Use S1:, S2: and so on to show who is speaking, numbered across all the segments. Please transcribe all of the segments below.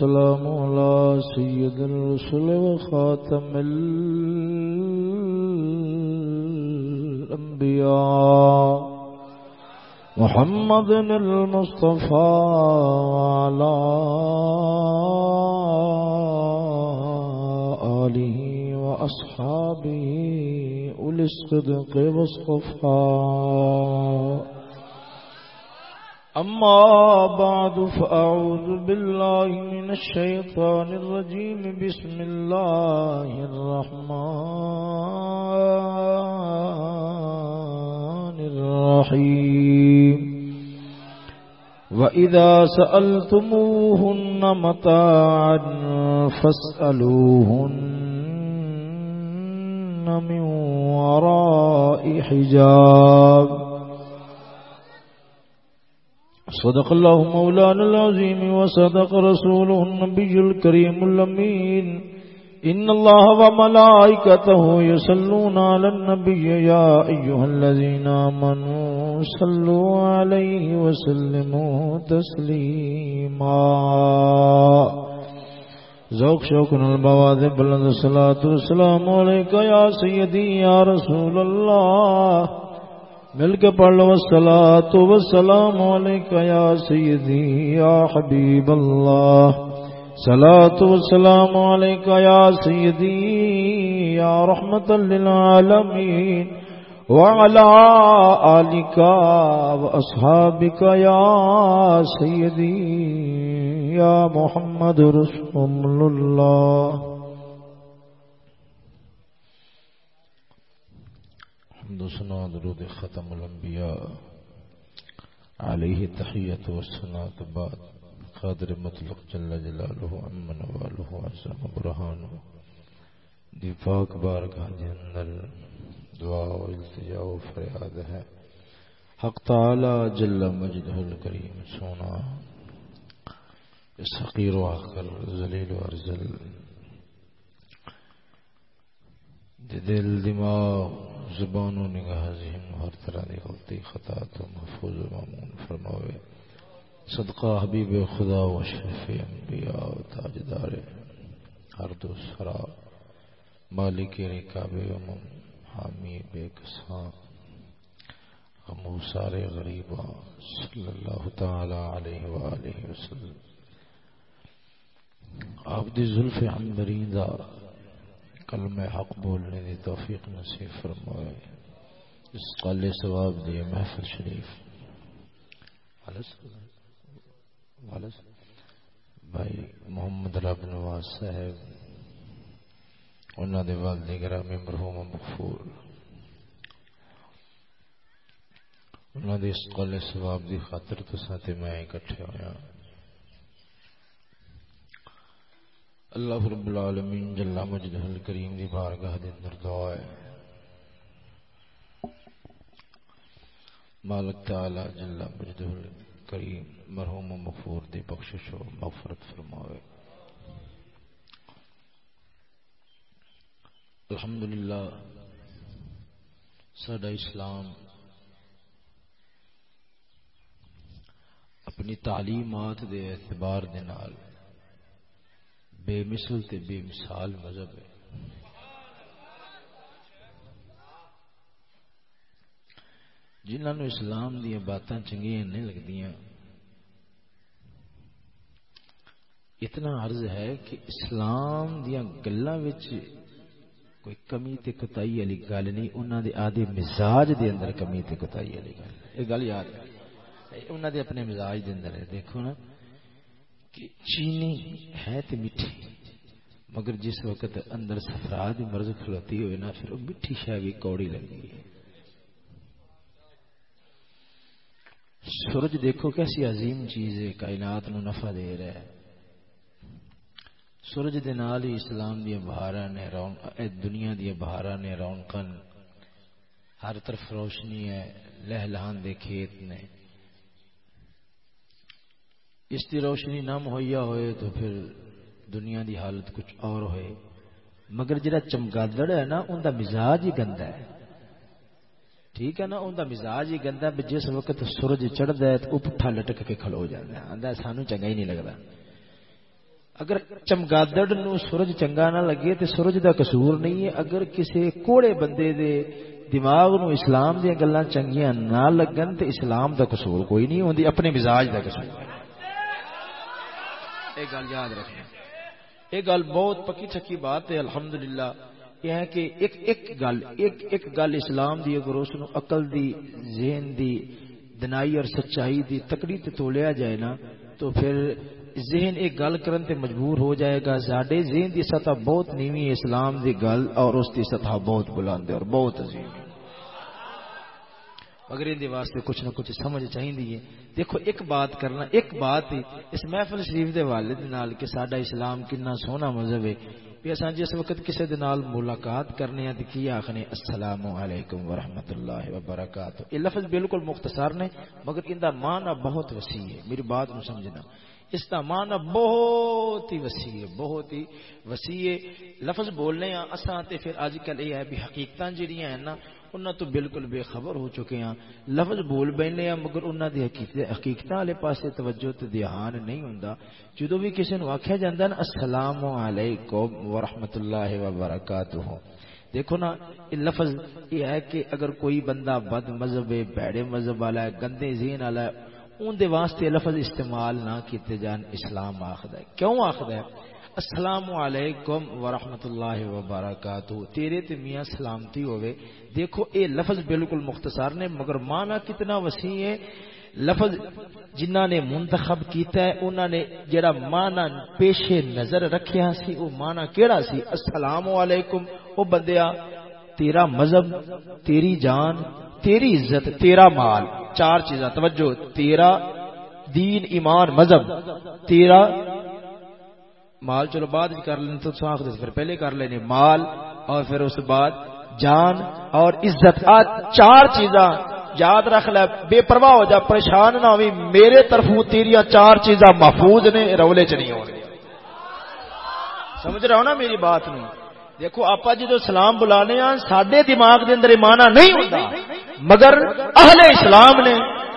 S1: والسلام على سيد الرسل وخاتم الأنبياء محمد المصطفى وعلى آله وأصحابه أولي الصدق والصفاء أما بعد فأعوذ بالله من الشيطان الرجيم. بسم الله الرحمن الرحيم. وإذا سألتموهن متاعا فاسألوهن من وراء حجاب. صدق الله مولانا العظيم وصدق رسوله النبي الكريم الأمين. إن الله وملائكته يصلون على النبي يا أيها الذين آمنوا صلوا عليه وسلموا تسليما. ذوق شوقنا البواد بلند الصلاة والسلام عليك يا سيدي يا رسول الله مل کے پڑھ لو سلا تو وسلام یا سیدی، یا حبیب اللہ۔ سلا تو وسلام یا سیدی، یا رحمت للعالمین۔ وعلى آلك وأصحابك يا سيدي يا محمد رسول الله
S2: حمد و سنا درود ختم الانبیاء. علیہ تحیت و سنا بعد. قادر مطلق جل جلالہ امن والہ عزم برہانہ دی پاک بارگاہ دے اندر دعا و التجا و فریاد ہے. حق تعالی جل مجدہ الکریم سونا. اس حقیر و آخر ذلیل و ارزل دل دماغ زبان و نگاہ ذہن ہر طرح کی غلطی، خطا تو محفوظ و معمون فرماوے۔ صدقہ حبیب خدا و شرف انبیاء و تاجدار ہر دو سرا، مالک رکاب امم، حامی بے کساں غمو سارے غریبا صلی اللہ تعالی علیہ وآلہ وسلم۔ آپ دی ظلف عنبرین دا کلم حق بولنے دی توفیق نصیب فرمائے۔ اس قال ثواب دی محفل شریف۔ بھائی محمد رب نواز صاحب انہوں دے والد گرامی مرحوم مغفور۔ انہوں دے اس قال ثواب دی خاطر تو ساتھ میں اکٹھے ہویا اللہ رب العالمین جل مجدہ الکریم دی بارگاہ دے اندر دعا ہے۔ مالک تعالی جل مجدہ الکریم مرحوم و مغفور دی بخشش و مغفرت فرمائے الحمدللہ، ساڈا اسلام اپنی تعلیمات دے اعتبار دے نال بے مثل تے بے مثال مذہب ہے۔ جنہوں نے اسلام دیا باتاں چنگیاں نہیں لگتی اتنا عرض ہے کہ اسلام دیا گلوں کوئی کمی تے کتائی والی گل نہیں انہوں دے آدھے مزاج دے اندر کمی تے کتائی والی گل یہ گل یاد ہے۔ انہوں دے اپنے مزاج دے اندر ہے۔ دیکھو نا کہ چینی ہے تو میٹھی۔ مگر جس وقت اندر سفرا کی مرض کھلوتی ہوئے نا، پھر وہ میٹھی شہ بھی کوڑی لگی۔ ہے سورج دیکھو کیسی عظیم چیز ہے، کائنات نو نفع دے رہا ہے۔ سورج دے نال ہی اسلام دیا بہارا نے رون دنیا دیا بہارا نے رونقن ہر طرف روشنی ہے لہ لہان دے کھیت نے۔ اس کی روشنی نہ مہیا ہوئے تو پھر دنیا دی حالت کچھ اور ہوئے۔ مگر جڑا چمگادڑ ہے نا، ان کا مزاج ہی گندا ہے۔ ٹھیک ہے نا، ان کا مزاج ہی گندا ہے جس وقت سورج چڑھتا ہے تو وہ پٹھا لٹک کے کھلو جاتا ہے۔ آدھا سانو چنگا ہی نہیں لگتا
S1: اگر چمگادڑ نو سورج چنگا نہ لگے تے سورج دا قصور نہیں ہے۔ اگر کسی کوڑے بندے دے دماغ نو اسلام دیا گلا چنگیاں نہ لگن تے اسلام دا قصور کوئی نہیں ہوندی اپنے مزاج دا قصور۔ یہ گل یاد رکھنا یہ گل بہت پکی چکی بات ہے، الحمدللہ۔ یہ ہے کہ ایک ایک گل، ایک ایک گل اسلام دی، اگر اس نو عقل دی، ذہن دی، دنائی اور سچائی دی تکڑی تے تولیا جائے نا، تو پھر ذہن ایک گل کرن تے مجبور ہو جائے گا۔ ساڈے ذہن دی سطح بہت نیوی ہے، اسلام دی گل اور اس دی سطح بہت بلند ہے اور بہت عظیم۔ ہے مگر ان واسطے کچھ نہ کچھ سمجھ چاہیے دیکھو، ایک بات کرنا، ایک بات ہی اس محفل شریف دے والد نال کہ ساڈا اسلام کنا سونا مذہب ہے۔ بھی اساں جس وقت کسی دے نال ملاقات کرنے ہیں تے کی آکھنے السلام علیکم ورحمۃ اللہ وبرکاتہ۔ یہ لفظ بالکل مختصر نے، مگر ان دا معنی بہت وسیع ہے۔ میری بات نو سمجھنا۔ اس کا معنی بہت ہی وسیع ہے، بہت ہی وسیع لفظ بولنے ہیں، اساں تے پھر اج کل یہ ہے بھی حقیقتاں جڑیاں ہیں نا انہاں تو بالکل بے خبر ہو چکے ہیں۔ لفظ بول بینے ہیں، مگر انہاں دی حقیقتاں والے پاسے توجہ تے دھیان نہیں ہوندا۔ جدوں بھی کسی نو آکھیا جاندا نا السلام علیکم ورحمۃ اللہ وبرکاتہ۔ دیکھو نا، یہ لفظ یہ ہے کہ اگر کوئی بندہ بد مذہب ہے بیڑے مذہب والا ہے، گندے ذہن والا ہے ان دے واسطے لفظ استعمال نہ کیتے جان، اسلام آخد ہے۔ کیوں آخد ہے؟ السلام علیکم ورحمۃ اللہ وبرکاتہ۔ تیرے تے میاں سلامتی ہوئے دیکھو، اے لفظ بالکل مختصر نے، مگر معنی کتنا وسیع ہے۔ لفظ جنہ نے منتخب کیتا ہے انہوں نے جڑا معنی پیش نظر رکھیا سی، او معنی کیڑا سی؟ السلام علیکم۔ او بندیا، تیرا مذہب، تیری جان، تیری عزت، تیرا مال۔ چار چیزاں، توجہ، تیرا دین، ایمان، مذہب، تیرا مال چلو بعد کر لیں تو ساخ دے پھر پہلے کر لینے، مال اور پھر اس بعد جان اور عزت، آ چار چیزاں، یاد رکھ لے، بے پرواہ ہو جا، پریشان نہ ہوئی، میرے طرف تیریا چار چیزاں محفوظ نے، رولے چ نہیں ہونے سمجھ رہا ہو نا میری بات نہیں دیکھو آپ جدو سلام بلانے ہاں سڈے دماغ دے اندر مانا نہیں ہوتا مگر اہل اسلام نے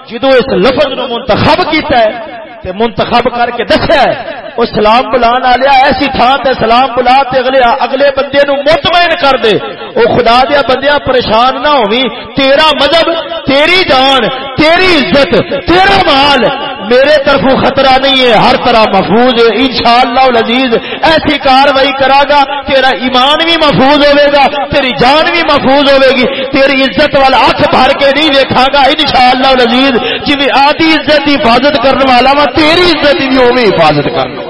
S1: جدو اس لفظ نو منتخب کیتا ہے تے منتخب کر کے دسیا ہے۔ وہ سلام بلان آ لیا ایسی تھان تے سلام بلا تے اگلے اگلے بندے نو مطمئن کر دے۔ او خدا دیا بندیا پریشان نہ ہووی تیرا مذہب، تیری جان، تیری عزت، تیرا مال میرے طرف خطرہ نہیں ہے، ہر طرح محفوظ ہے۔ انشاءاللہ العزیز، ایسی کاروائی کرا گا، تیرا ایمان بھی محفوظ ہوئے گا، تیری جان بھی محفوظ ہوئے گی۔ تیری عزت والا ہاتھ بھر کے نہیں دیکھا گا، انشاءاللہ العزیز۔ جی آدھی عزت کی حفاظت کرنے والا وا، تیری عزت بھی وہ حفاظت کرنے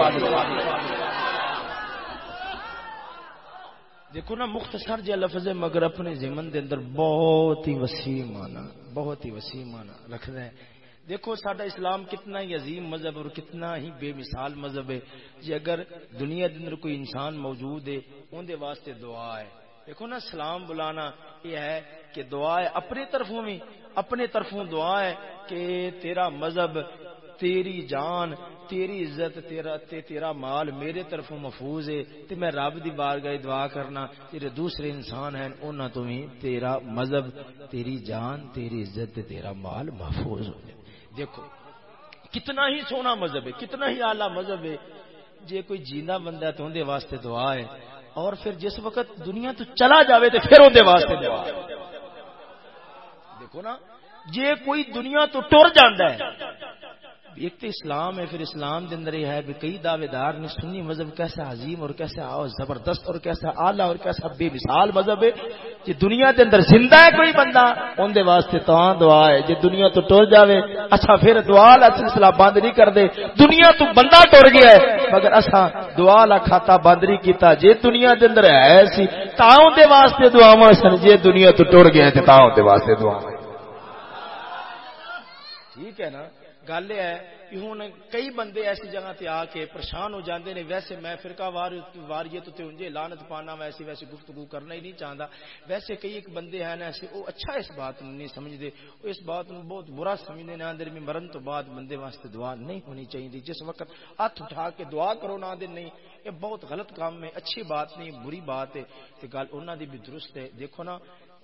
S1: دیکھو نا، مختصر جہ لفظ مگر اپنے زمن دے اندر بہت ہی وسیع مانا بہت ہی وسیع مانا رکھنا ہے۔ دیکھو سڈا اسلام کتنا ہی عظیم مذہب اور کتنا ہی بے مثال مذہب ہے۔ جی اگر دنیا اندر کوئی انسان موجود ہے اندر واسطے دعا ہے۔ دیکھو نا، سلام بلانا یہ ہے کہ دعا ہے اپنے طرفوں میں۔ اپنے طرفوں دعا ہے کہ تیرا مذہب، تیری جان، تیری عزت، تیرا، تے تیرا مال میرے طرف محفوظ ہے۔ تے میں رب دی بارگاہ دعا کرنا، تیرے دوسرے انسان ہیں انہاں تو ہی تیرا مذہب، تیری جان، تیری عزت، تیرا مال محفوظ ہو جائے۔ دیکھو، کتنا ہی سونا مذہب ہے، کتنا ہی اعلیٰ مذہب ہے، جے کوئی جینا بندہ ہے تو اندے واسطے دعا ہے، اور پھر جس وقت دنیا تو چلا جاوے تو پھر اندے واسطے دعا ہے۔ دیکھو نا، جے کوئی دنیا تو ٹر جاندہ ہے ایک تو اسلام ہے، پھر اسلام کے اندر یہ ہے کہ کئی دعوے دار نے سنی مذہب کیسا عظیم اور کیسا زبردست اور کیسا اعلیٰ اور کیسا بے مثال مذہب ہے۔ جی دنیا کے اندر زندہ ہے کوئی بندہ ان دے واسطے تو دعا ہے۔ جی دنیا تو ٹر جاوے اچھا پھر دعا لا سلسلہ بند نہیں کر دے۔ دنیا تو بندہ ٹر گیا ہے، مگر اچھا دعا لا کھاتا بند نہیں کیتا۔ جی دنیا کے اندر ہے سی تاؤں دے واسطے دعا سن۔ جی دنیا تو ٹر گیا ہے تاؤں دے واسطے دعا ٹھیک ہے نا؟ گل یہ ہے کہ ہوں کئی بندے ایسی جگہ تے آ کے پریشان ہو جاندے نے، ویسے میں فرقہ وار واریت تے انجے لعنت پانا ویسی ویسی گفتگو کرنا ہی نہیں چاہتا ویسے کئی ایک بندے ہیں ایسے وہ اچھا اس بات نو نہیں سمجھتے وہ اس بات نو بہت برا سمجھتے ہیں اندر میں مرن تو بعد بندے واسطے دعا نہیں ہونی چاہیے جس وقت ہاتھ اٹھا کے دعا کرو نہ دن نہیں، یہ بہت غلط کام ہے، اچھی بات نہیں، بری بات ہے۔ تے گل انہاں دی بھی درست ہے۔ دیکھو نا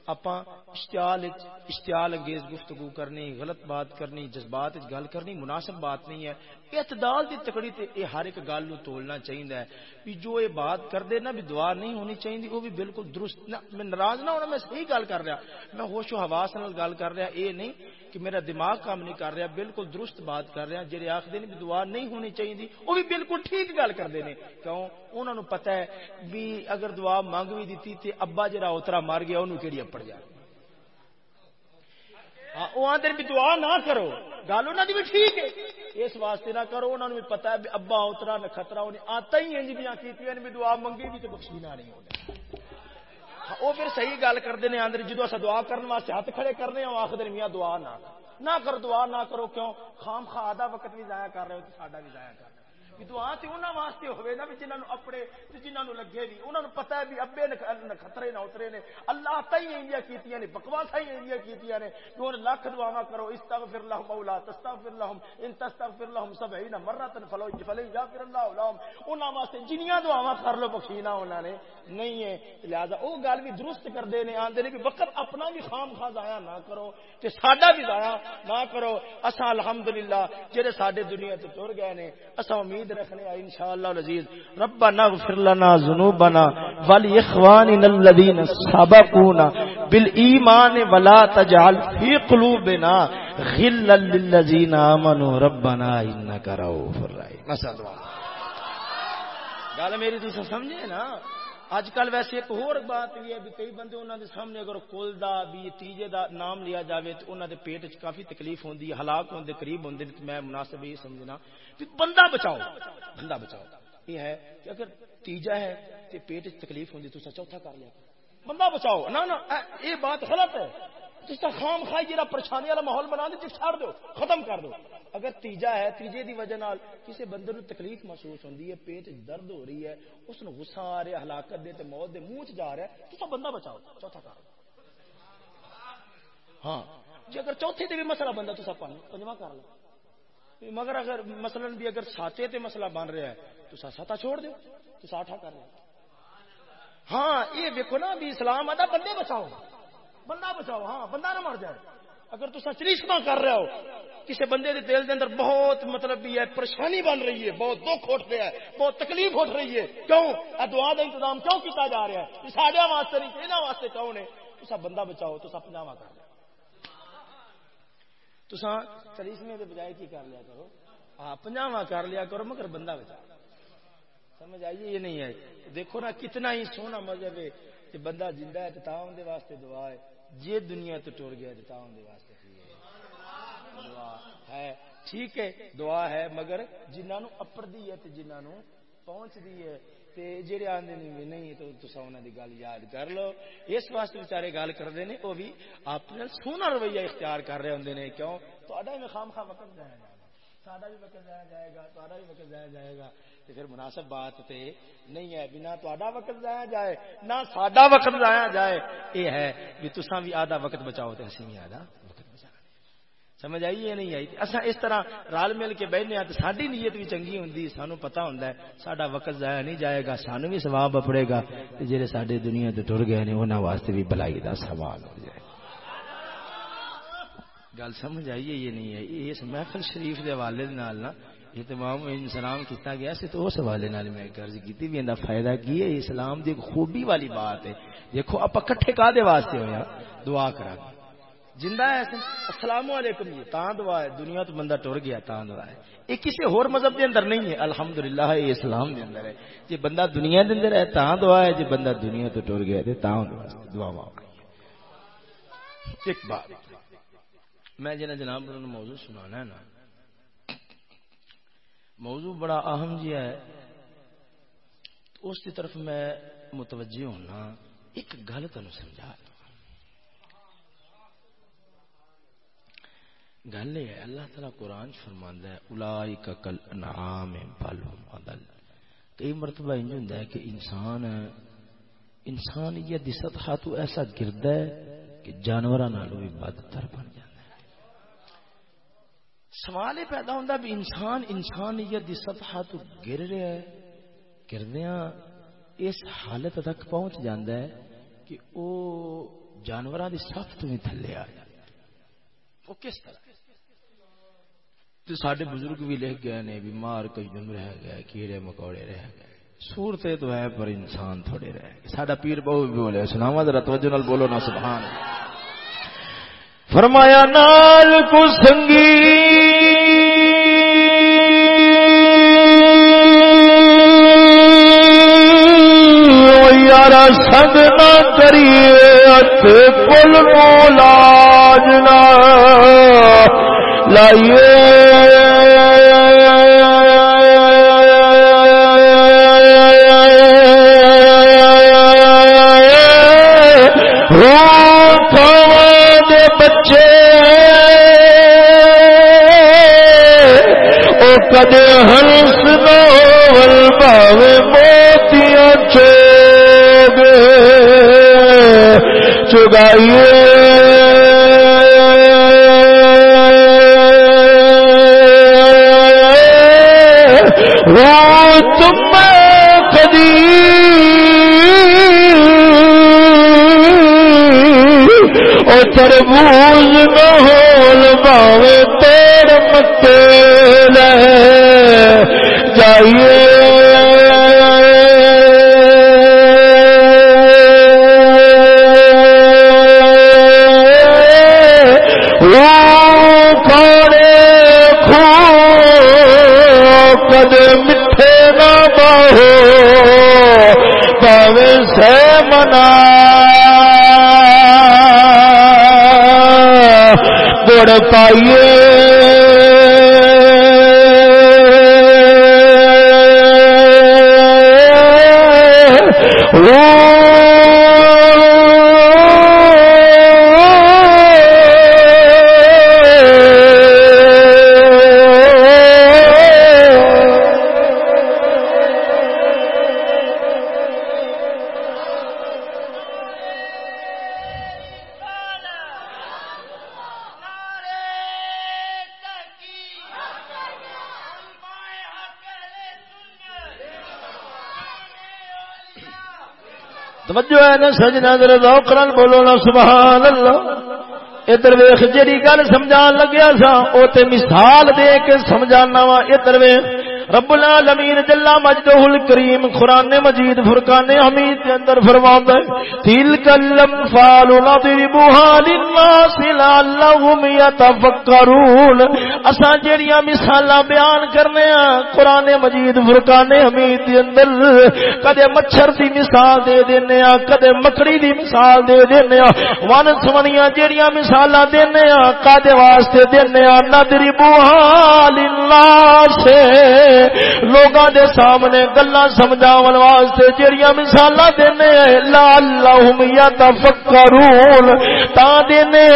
S1: اشتعال اشتعال انگیز گفتگو کرنی، غلط بات کرنی، جذبات گل کرنی، مناسب بات نہیں ہے۔ اعتدال دی تکڑی تے اے ہر ایک گل نو تولنا چاہیے بھی جو اے بات کر نا بھی دعا نہیں ہونی چاہیے وہ بھی بالکل درست نہ، میں ناراض نہ ہونا، میں صحیح گل کر رہا۔ میں ہوش و حواس نال گل کر رہا، اے نہیں کہ میرا دماغ کام نہیں کر رہا، بالکل درست بات کر رہا جڑے آخر بھی دعا نہیں ہونی چاہیے وہ بھی بالکل ٹھیک گل کرتے ہیں کیوں؟ انہوں نے پتا ہے بھی اگر دعا منگ بھی دیتی تے ابا جرا اترا مر گیا، انہوں کہڑی اپڑ جائے وہ آدھے بھی دعا نہ کرو، گل انہوں کی بھی ٹھیک ہے۔ اس واسطے نہ کرو انہوں نے بھی پتا ہے ابا اترا نخطرا انہیں آتا ہی انج دیا کی دعا منگی بھی تو بخشی نہ نہیں ہوتا وہ پھر صحیح گل کرتے ہیں آدھے جدو اصا دعا کرنے واسطے ہاتھ کھڑے کرنے ہوں آخر میاں دعا نہ نہ کرو دعا، نہ کرو، کیوں؟ خام خا آدھا وقت بھی ضائع کر رہے ہو تو ساڈا بھی ضائع کر۔ رہے دعا تے انہاں واسطے ہوے نا جنہاں نو اپنے تے جنہاں نو لگے بھی۔ انہاں نو پتہ ہے بھی ابے نے خطرے نہ اترے نے۔ اللہ تئی انجیاں کیتیاں نے، بکواس ہی انجیاں کیتیاں نے۔ کہ لاکھ دعاواں کرو، استغفر لهم مولا، تستغفر لهم ان تستغفر لهم 70 مره فلو فلن يغفر الله لهم انہاں واسطے جنیاں دعاواں کر لو بخشینا انہاں نے۔ نہیں ہے۔ لہذا او گل بھی درست کر دے نے، آندے نے کہ وقت اپنا بھی خام خواہ ضائع نہ کرو تے ساڈا بھی ضائع نہ کرو۔ اسا الحمدللہ جڑے ساڈے دنیا تے ٹر گئے نے اسا امید رکھنے ہیں انشاءاللہ العزیز ربنا اغفر لنا ذنوبنا ولاخواننا الذين سبقونا بالایمان ولا تجعل في قلوبنا غلا للذين امنوا ربنا انك رؤوف رحيم مسا دعا. گل میری تسا سمجھے نا؟ اج کل ویسے ایک اور بات بھی ہے بھی کئی بندے انہوں دے سامنے اگر کل دا بھی تیجے دا نام لیا جاوے تو انہوں دے پیٹ چ کافی تکلیف ہوندی ہے، ہلاک ہوندے قریب ہوندے تے میں مناسب یہ سمجھنا کہ بندہ بچاؤ بندہ بچاؤ۔ یہ ہے کہ اگر تیجا ہے تے پیٹ چ تکلیف ہوندی تو چوتھا کر لیا۔ بندہ بچاؤ، نہ نہ یہ بات غلط ہے۔ جس کا خام خائی جا پریشانی والا ماحول بنا دے چھڑ دو، ختم کر دو۔ اگر تیجا ہے، تیجے دی وجہ نال کسی بندے نو تکلیف محسوس ہوندی ہے، پیٹ درد ہو رہی ہے، اس نو غصہ آ رہا ہے، ہلاکت دے تے موت دے منہ چ جا رہا ہے، تو بندہ بچاؤ۔ چوتھا کر ہاں۔ جی اگر چوتھے تے بھی مسئلہ بندہ تو سب پنجواں کر لو۔ مگر اگر مثلا بھی اگر ساتے تے مسئلہ بن رہا ہے، تو ساتا چھوڑ دو، تو ساٹھا کر لو۔ ہاں یہ دیکھو نا بھی اسلام آتا بندے بچاؤ۔ بندہ بچاؤ ہاں بندہ نہ مر جائے۔ اگر تصا چریشما کر رہے ہو کسی بندے کے دل کے اندر بہت مطلب بھی ہے، پریشانی بن رہی ہے، بہت دکھ اٹھ رہا ہے، بہت تکلیف اٹھ رہی ہے۔ کیوں؟ دعا کا انتظام کیوں کیا جا رہا ہے؟ ساڈیا واسطے نہیں یہاں واسطے کون ہے تصا بندہ بچاؤ تو پنجاوا کر لیا۔ تسا چلیسمے کے بجائے کی کر لیا کرو؟ ہاں پنجاوا کر لیا کرو، مگر بندہ بچا سمجھ آئیے یہ نہیں ہے دیکھو نا، کتنا ہی سونا مذہب ہے، کہ بندہ زندہ ہے تو تاؤں دے واسطے دعا ہے۔ جی دنیا تو ٹور گیا دے واسطے دعا ہے۔ ٹھیک ہے، دعا ہے، مگر جنہوں اپر دی ہے جنہوں پہنچ دی ہے جہے آدھے نہیں، تو انہوں دی گل یاد کر لو۔ اس واسطے بچارے گل کرتے ہیں وہ بھی اپنا سونا رویہ اختیار کر رہے ہوں کیوں؟ تو بھی خام خام وقت جایا جائے گا ساڈا بھی وقت جایا جائے گا تا بھی وقت جایا جائے گا۔ تو پھر مناسب بات تے نہیں ہے، بنا تا وقت ضائع جائے، نہ ساڈا وقت ضائع جائے۔ یہ ہے بھی تسا بھی آدھا وقت بچاؤ تو اسی بھی آدھا وقت بچا سمجھ آئی یہ نہیں آئی؟ اصا اس طرح رل مل کے بہنے ہاں تو ساری نیت بھی چنگی ہوں سانو پتا ہوں سڈا وقت ضائع نہیں جائے گا، سانو بھی سواب اپڑے گا۔ جہے سارے دنیا تو ٹر گئے انہوں واسطے بھی بلائی کا سوال ہو جائے۔ گل سمجھ آئیے یہ نہیں ہے اس محفل شریف کے حوالے نا یہ تمام سلام کیتا گیا سی، تو اس حوالے میں گرج کی بھی اندر فائدہ کی ہے، اسلام دی خوبی والی بات ہے۔ دیکھو آپ کٹھے کا دے واسطے ہویا ہاں؟ دعا کرا۔ زندہ ہے السلام علیکم جی۔ تاں دعا ہے، دنیا تو بندہ ٹر گیا، تاں دعا ہے۔ یہ کسی اور مذہب دے اندر نہیں ہے۔ الحمدللہ، یہ اسلام دے اندر ہے۔ جی بندہ دنیا دے اندر ہے، تاں دعا ہے۔ جی بندہ دنیا تو ٹر گیا، تے تاں دعا دعا مانگ ایک بات۔ میں جنہیں جناب موضوع سنانا ہے نا، موضوع بڑا اہم جی ہے اس کی طرف میں متوجہ ہونا ایک گل تین سمجھا گل یہ ہے، اللہ تعالیٰ قرآن فرماند ہے الائی کا کل انعام بل کئی مرتبہ انج ہوں ہے کہ انسان انسان یہ دست تو ایسا گرد ہے کہ جانوروں بھی بدتر بن جائے سوال یہ پیدا ہوتا بھی انسان انسانیت کی سطح تو گر رہا ہے گردیا اس حالت تک پہنچ جاندہ ہے کہ وہ جانوروں کی سخت بھی تھلے آ جائے وہ کس طرح؟ تو سارے بزرگ بھی لکھ گئے نے بیمار کجم رہ گئے، کیڑے مکوڑے رہ گئے۔ سورتے تو ہے پر انسان تھوڑے رہ گئے۔ ساڈا پیر بہو بھی بولے سناوا ذرا توجہ نال بولو نا، سبحان اللہ۔ فرمایا نال کو سنگی۔ یارا سنگ نہ کریے کل مولاج نہ لائیے۔ او ہنس نول باوے موتیاں چوگ چگائیے۔ تم کدی او تربوز نہ ہول باوے تیر متے لے جائیے مٹھے نہ بہو پاوے سے منا پائیے نا سجنا در ذوق بولو نا سبحان اللہ۔ ادھر ویخ جڑی گل سمجھان لگیا سا او تے مثال دے کے سمجھانا وا، ادھر ویخ رب العالمین جل مجدہ الکریم قران مجید، فرقان حمید کے اندر فرماتا ہے، تلک الامثال نضربها للناس لعلهم يتفکرون اساں جڑیاں مثالاں بیان کرنے ہاں قران مجید، فرقان حمید کے اندر کدے مچھر دی مثال دے دینے ہاں کدے مکڑی دی مثال دے دینے ہاں۔ ون سمنیاں جڑیاں مثالاں دینے ہاں کدے واسطے دینے ہاں نضربها للناس۔ لوگاں دے سامنے گلا سمجھاون واسطے جڑیاں مثالاں دینے لعلہم یتفکرون۔ تا دینے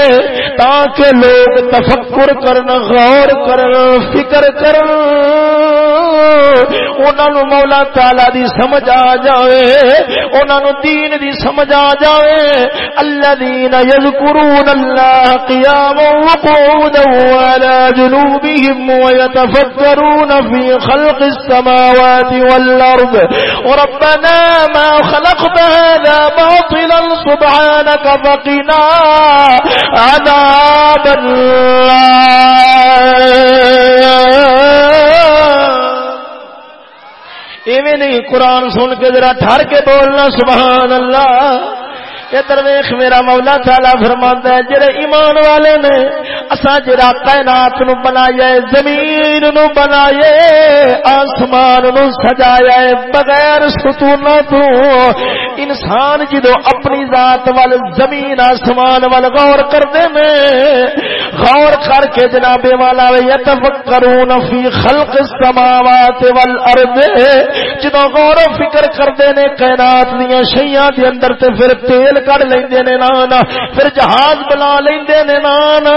S1: تاکہ لوگ تفکر کرن، غور کرن، فکر کرن۔ انہاں نو مولا تعالی دی سمجھ آ جاوے، انہاں نو دین دی سمجھ آ جاوے۔ الذين يذكرون الله قياما وقعودا وعلى جنوبهم ويتفكرون في خلق السماوات والأرض. وربنا ما خلقت هذا باطلا سبحانك فقنا عذاب الله ایویں نہیں قرآن سن کے ذرا ٹھر کے بولنا سبحان اللہ. ادھر ویخ میرا مولا تعالی فرماندا ہے، جڑے ایمان والے نے اسا جڑا کائنات نو بنایا ہے، زمین نو بنایا ہے، آسمان نو سجایا ہے، بغیر ستوناں تو، انسان جدو اپنی ذات وال، زمین آسمان وال غور کردے نے، غور کر کے جناب والا یتفکرون فی خلق السماوات والارض جدو غور و فکر کردے نے کائنات دیاں شیاں دے اندر تے پھر تیل کر لیندے نے نانا، پھر جہاز بنا لیندے نے نانا،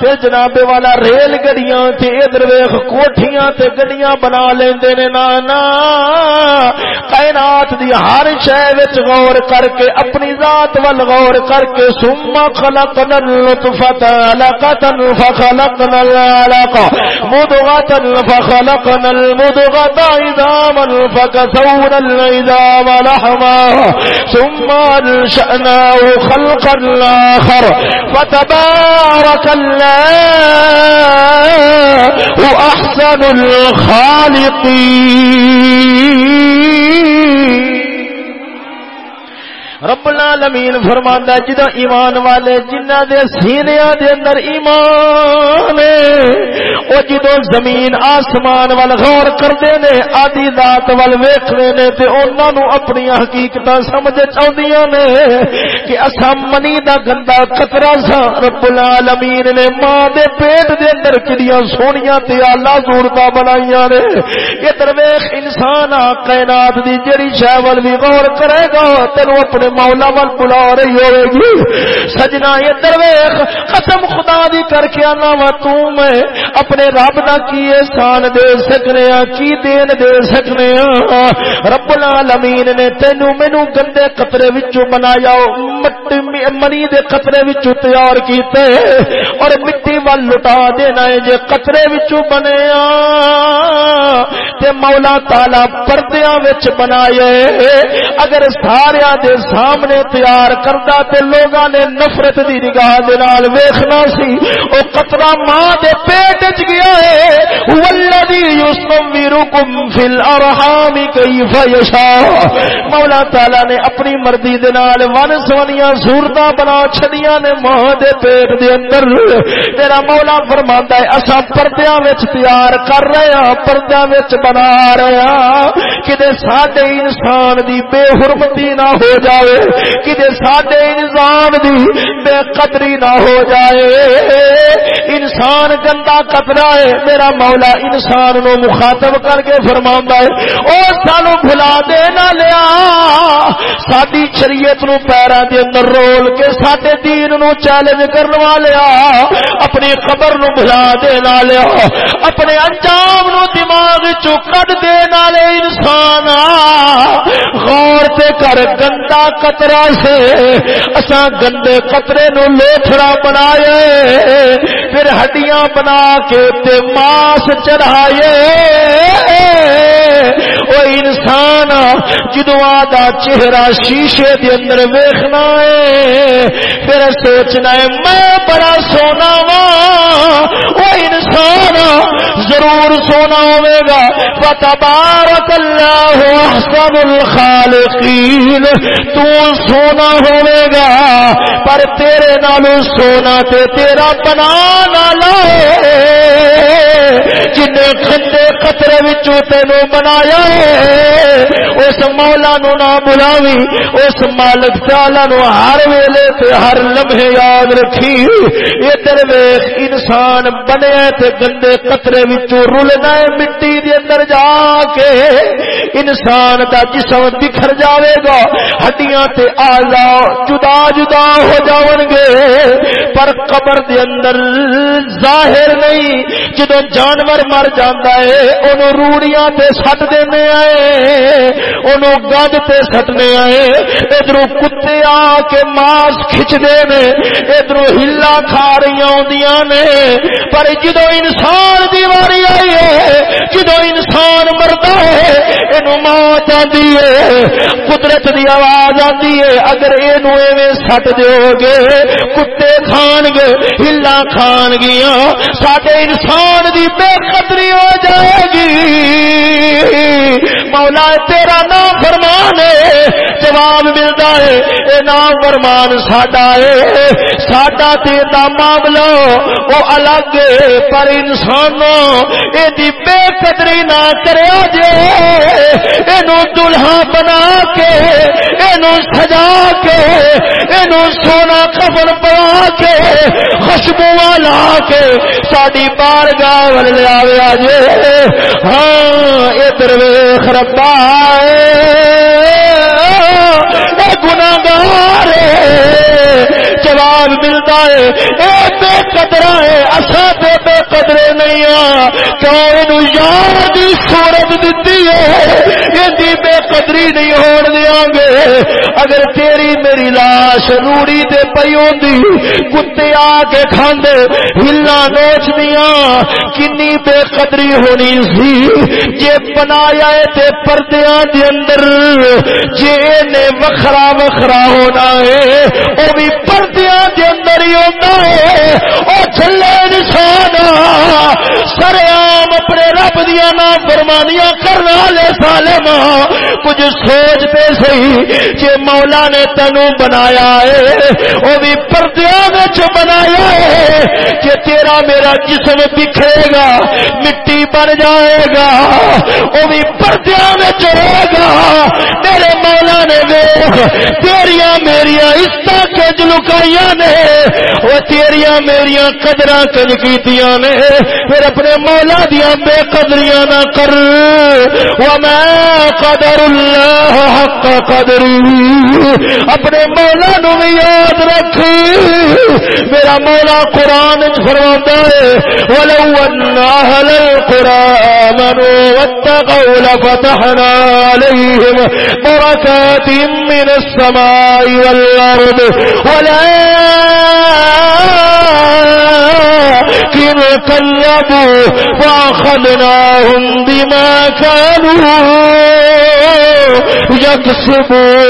S1: پھر جناب والا ریل گڑیاں تے ادھر ویکھ کوٹھیاں تے گڈیاں بنا لیندے نے نانا۔ کائنات دی ہر شے وچ غور کر کے، اپنی ذات ول غور کر کے، ثم خلقنا النطفه علقه فخلقنا العلقه مضغه فخلقنا المضغه عظاما فكسونا العظام لحما۔ ثم انشأناه خلقا آخر. فتبارك الله احسن الخالقين. رب العالمین فرماندا ہے جدا ایمان والے جنہ دے سینیاں دے اندر ایمان ہے، او جدو زمین آسمان وال غور کردے نے آدی ذات وال ویکھنے نے، تے انہاں نو اپنی حقیقتاں سمجھ چاودیاں نے کہ اساں منی دا گندا قطرہ سا رب العالمین نے ماں دے پیٹ دے اندر کڑیاں سونیاں تے اعلی صورتاں بنائیاں نے۔ ادھر ویکھ انسان آ، کائنات دی جڑی شے ول بھی غور کرے گا تینو اپنے مولا ول بلا رہی ہوئے گی سجنا یہ درویش، قسم خدا دی کر کے آنا وا میں۔ اپنے رب دا کی احسان دے سکنے ہاں کی دین دے سکنے ہاں رب العالمین نے تینو مینو گندے قطرے وچوں بنایا، مٹی منی دے قطرے وچوں تیار کیتے۔ اور مٹی ول لٹا دینا ہے جے قطرے وچوں بنے تے مولا تعالی پردیاں وچ بنائے۔ اگر سارے دے سامنے نے تیار کرتا تے لوگاں نے نفرت دی نگاہ دے نال ویکھنا سی۔ او قطرہ ماں دے پیٹ وچ گیا ہے۔ والذی یصویرکم فی الارحام کیف یشاء مولا تعالی نے اپنی مرضی دے نال ون سونیاں صورتاں بنا چھڈیاں نے ماں دے پیٹ دے اندر۔ تیرا مولا فرماندا ہے، اساں پردیاں وچ تیار کر رہے ہاں پردیاں وچ بنا رہے ہاں۔ کہ ساڈے انسان دی بے حرمتی نہ ہو جائے کدے ساڈے انسان دی بے قدری نہ ہو جائے۔ انسان گندا کترا ہے، میرا مولا انسان نو مخاطب کر کے فرما ہے۔ او سانو بھلا دے نہ لیا۔ ساری شریعت نو پیروں کے اندر رول کے سڈے دین نو چیلنج کروا لیا اپنی خبر نو بھلا دے نہ لیا۔ اپنے انجام نو دماغ چو کٹ دے نالے انسان غور تے کر، گندا قطرہ سے اساں گندے قطرے نو لوتھڑا بنائے، پھر ہڈیاں بنا کے تے ماس چڑھائے۔ او انسان جدو آدھا چہرہ شیشے دے اندر ویکھنا ہے، پھر سوچنا ہے، میں بڑا سونا وا او انسان ضرور سونا ہوے گا۔ فتبارک اللہ احسن الخالقین تو سونا ہوئے گا، پر تیرے نالو سونا تے تیرا بنا لائے جن کھندے قطرے وچوں تینو بنایا ہے، اس مولا نو نہ بلاوی، اس مالک تعالی نو ہر ویلے تے ہر لمحے یاد رکھی۔ ادھر ویکھ انسان بنیا تے گندے قطرے وچوں رلنا ہے مٹی دے اندر جا کے۔ انسان دا جسم بکھر جاوے گا، ہڈیاں تے آلہ جدا جدا ہو جاون گے۔ پر قبر دے اندر ظاہر نہیں جدو جانور مر جاندہ ہے انہوں روڑیاں تے سٹ دینے آئے انہوں گد تے سٹنے آئے۔ ادھروں کتے آ کے ماس کھچ دینے ادھروں ہلا کھا رہی ہوندیاں نے۔ پر جدو انسان دیواری آئی ہے جدو انسان مردا ہے انہوں موت آندی ہے، قدرت دی آواز آندی ہے۔ اگر اینو ایویں سٹ دیو گے، کتے کھان گے ہلا کھان گیا ساڈے انسان دی بے قدری ہو جائے گی۔ مولا تیرا نام فرمان ہے جواب ملتا ہے، اے نام فرمان ساڈا ہے۔ ساڈا تیرا معاملہ وہ الگ پر انسانوں یہ بے قدری نہ کرے جے۔ اینو دلہا بنا کے، اینو سجا کے، اینو سونا کفن پا کے، خوشبو لا کے ساری بار گاہ لیا جے ہاں ادھر ویخ ربا گناہ جواب ملتا ہے۔ اے بے قدرا ہے اصا تو بے قدرے نہیں ہاں۔ کیوں یار دی صورت دیتی ہے؟ یہ بے قدری نہیں ہون دیا گے۔ اگر تیری میری لاش روڑی تے پی ہوندی، کتے آ کے کھاندے ہلا نوچ دیا کنی بے قدری ہونی سی۔ جے بنایا ہے تے پردیاں دے اندر، جے نے وکھرا وکھرا ہونا ہے، او بھی پردیاں اندر ہی ہوتا ہے او چلے انسان سریا عام اپنے رب دیا نا فرمانیاں کرنا لے سالم ہاں۔ کچھ سوچتے سی جے مولا نے تینو بنایا ہے وہ بھی پردیاں بنایا ہے۔ کہ تیرا میرا جسم بکھرے گا، مٹی بن جائے گا وہ بھی پردیاں ہوئے گا۔ میرے مولا نے دیکھ تیریا میریا عزت کج لکائی نے۔ وہ تیریا میریا قدر کج کی نے۔ پھر اپنے مولا دیا بے قدریاں نہ کر۔ میں قدر اللہ حق قدری اپنے مولا نو بھی یاد رکھ۔ میرا مولا قرآن فرما ہے، ولو ان اهل القران واتقوا لفتحنا عليهم بركات من السماء والارض ولا كذبوا وأخذناهم بما كانوا يكسبون.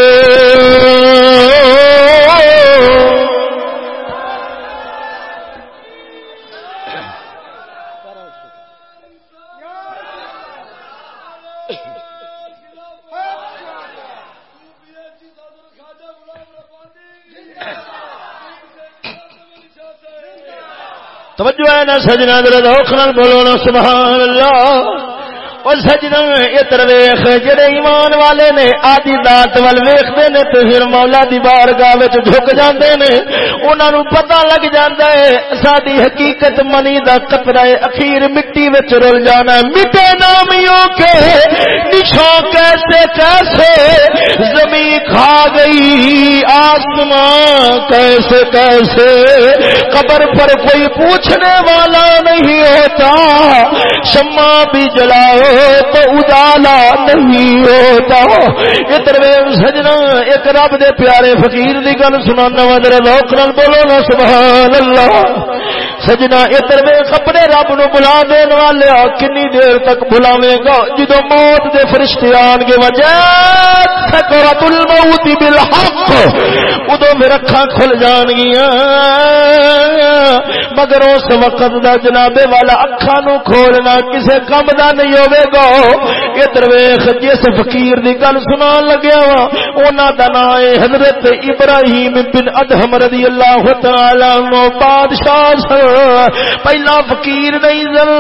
S1: توجہ ہے نا سجنا دل دوکھنا بولو نا سبحان اللہ۔ اور سجنا ادھر ویخ جڑے ایمان والے نے آدی دات ول ویختے نے تو پھر مولا دی بارگاہ جھک جاندے نے۔ انہاں نو پتہ لگ جاندا ہے ساری حقیقت منی دا قطرہ اخیر مٹی وچ رل جانا ہے۔ مٹے نامیوں کے نشو کیسے کیسے زمین کھا گئی، آسمان کیسے کیسے۔ قبر پر کوئی پوچھنے والا نہیں ہوتا شمع بھی جلاؤ تو اجالا نہیں ہوتا ادھر سجنا، ایک رب دے پیارے فقیر دی گل سنا ندر لوک نل بولو نا سبحان اللہ سجنا ادھر اپنے رب نو بلا دین والے کنی دیر تک بلاوے گا۔ جدو موت دے فرشتے آن گے وجہ سکرت الموت بالحق۔ ادو میرا اکھاں کھل جان گیا مگر اس وقت دا جنابے والا اکھاں نو کھولنا کسے کم دا نہیں ہوئے گا ادھر ویخ جس فقیر دی گل سنا لگیا وا انہاں دا نام ہے حضرت ابراہیم بن ادہم رضی اللہ تعالی عنہ بادشاہ پہلا فقیر نہیں زل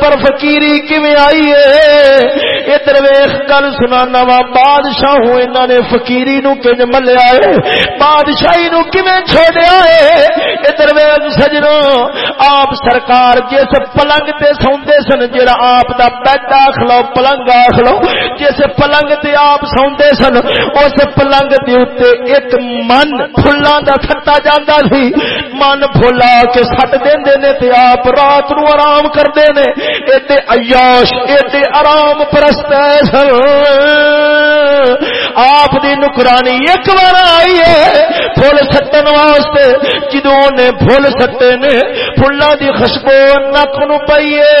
S1: پر فقیری کیویں آئی ہے ادھر ویخ گل سنانا وا بادشاہ ہوں انہاں نے فقیری نو کنج ملیا ہے بادشاہی نو کیویں چھوڑیا ہے ادھر ویخ سجنو آپ سرکار جس پلنگ تے سوندے سن جڑا آپ دا بیڈ آخ لو، پلنگ آخ لو، جس پلنگ تے آپ سوندے سن، اس پلنگ دے اوتے ایک من پھلاں دا سٹا جاندا سی، من پھلا کے سٹ دیندے نے تے آپ رات نو آرام کردے نے ایڈے عیاش ایڈے آرام پرست سن۔ آپ دی نکرانی ایک بار آئی ہے پھول سٹن واسطے، جدوں نے پھول سٹے نے، پھلاں دی خوشبو نک نو پئیے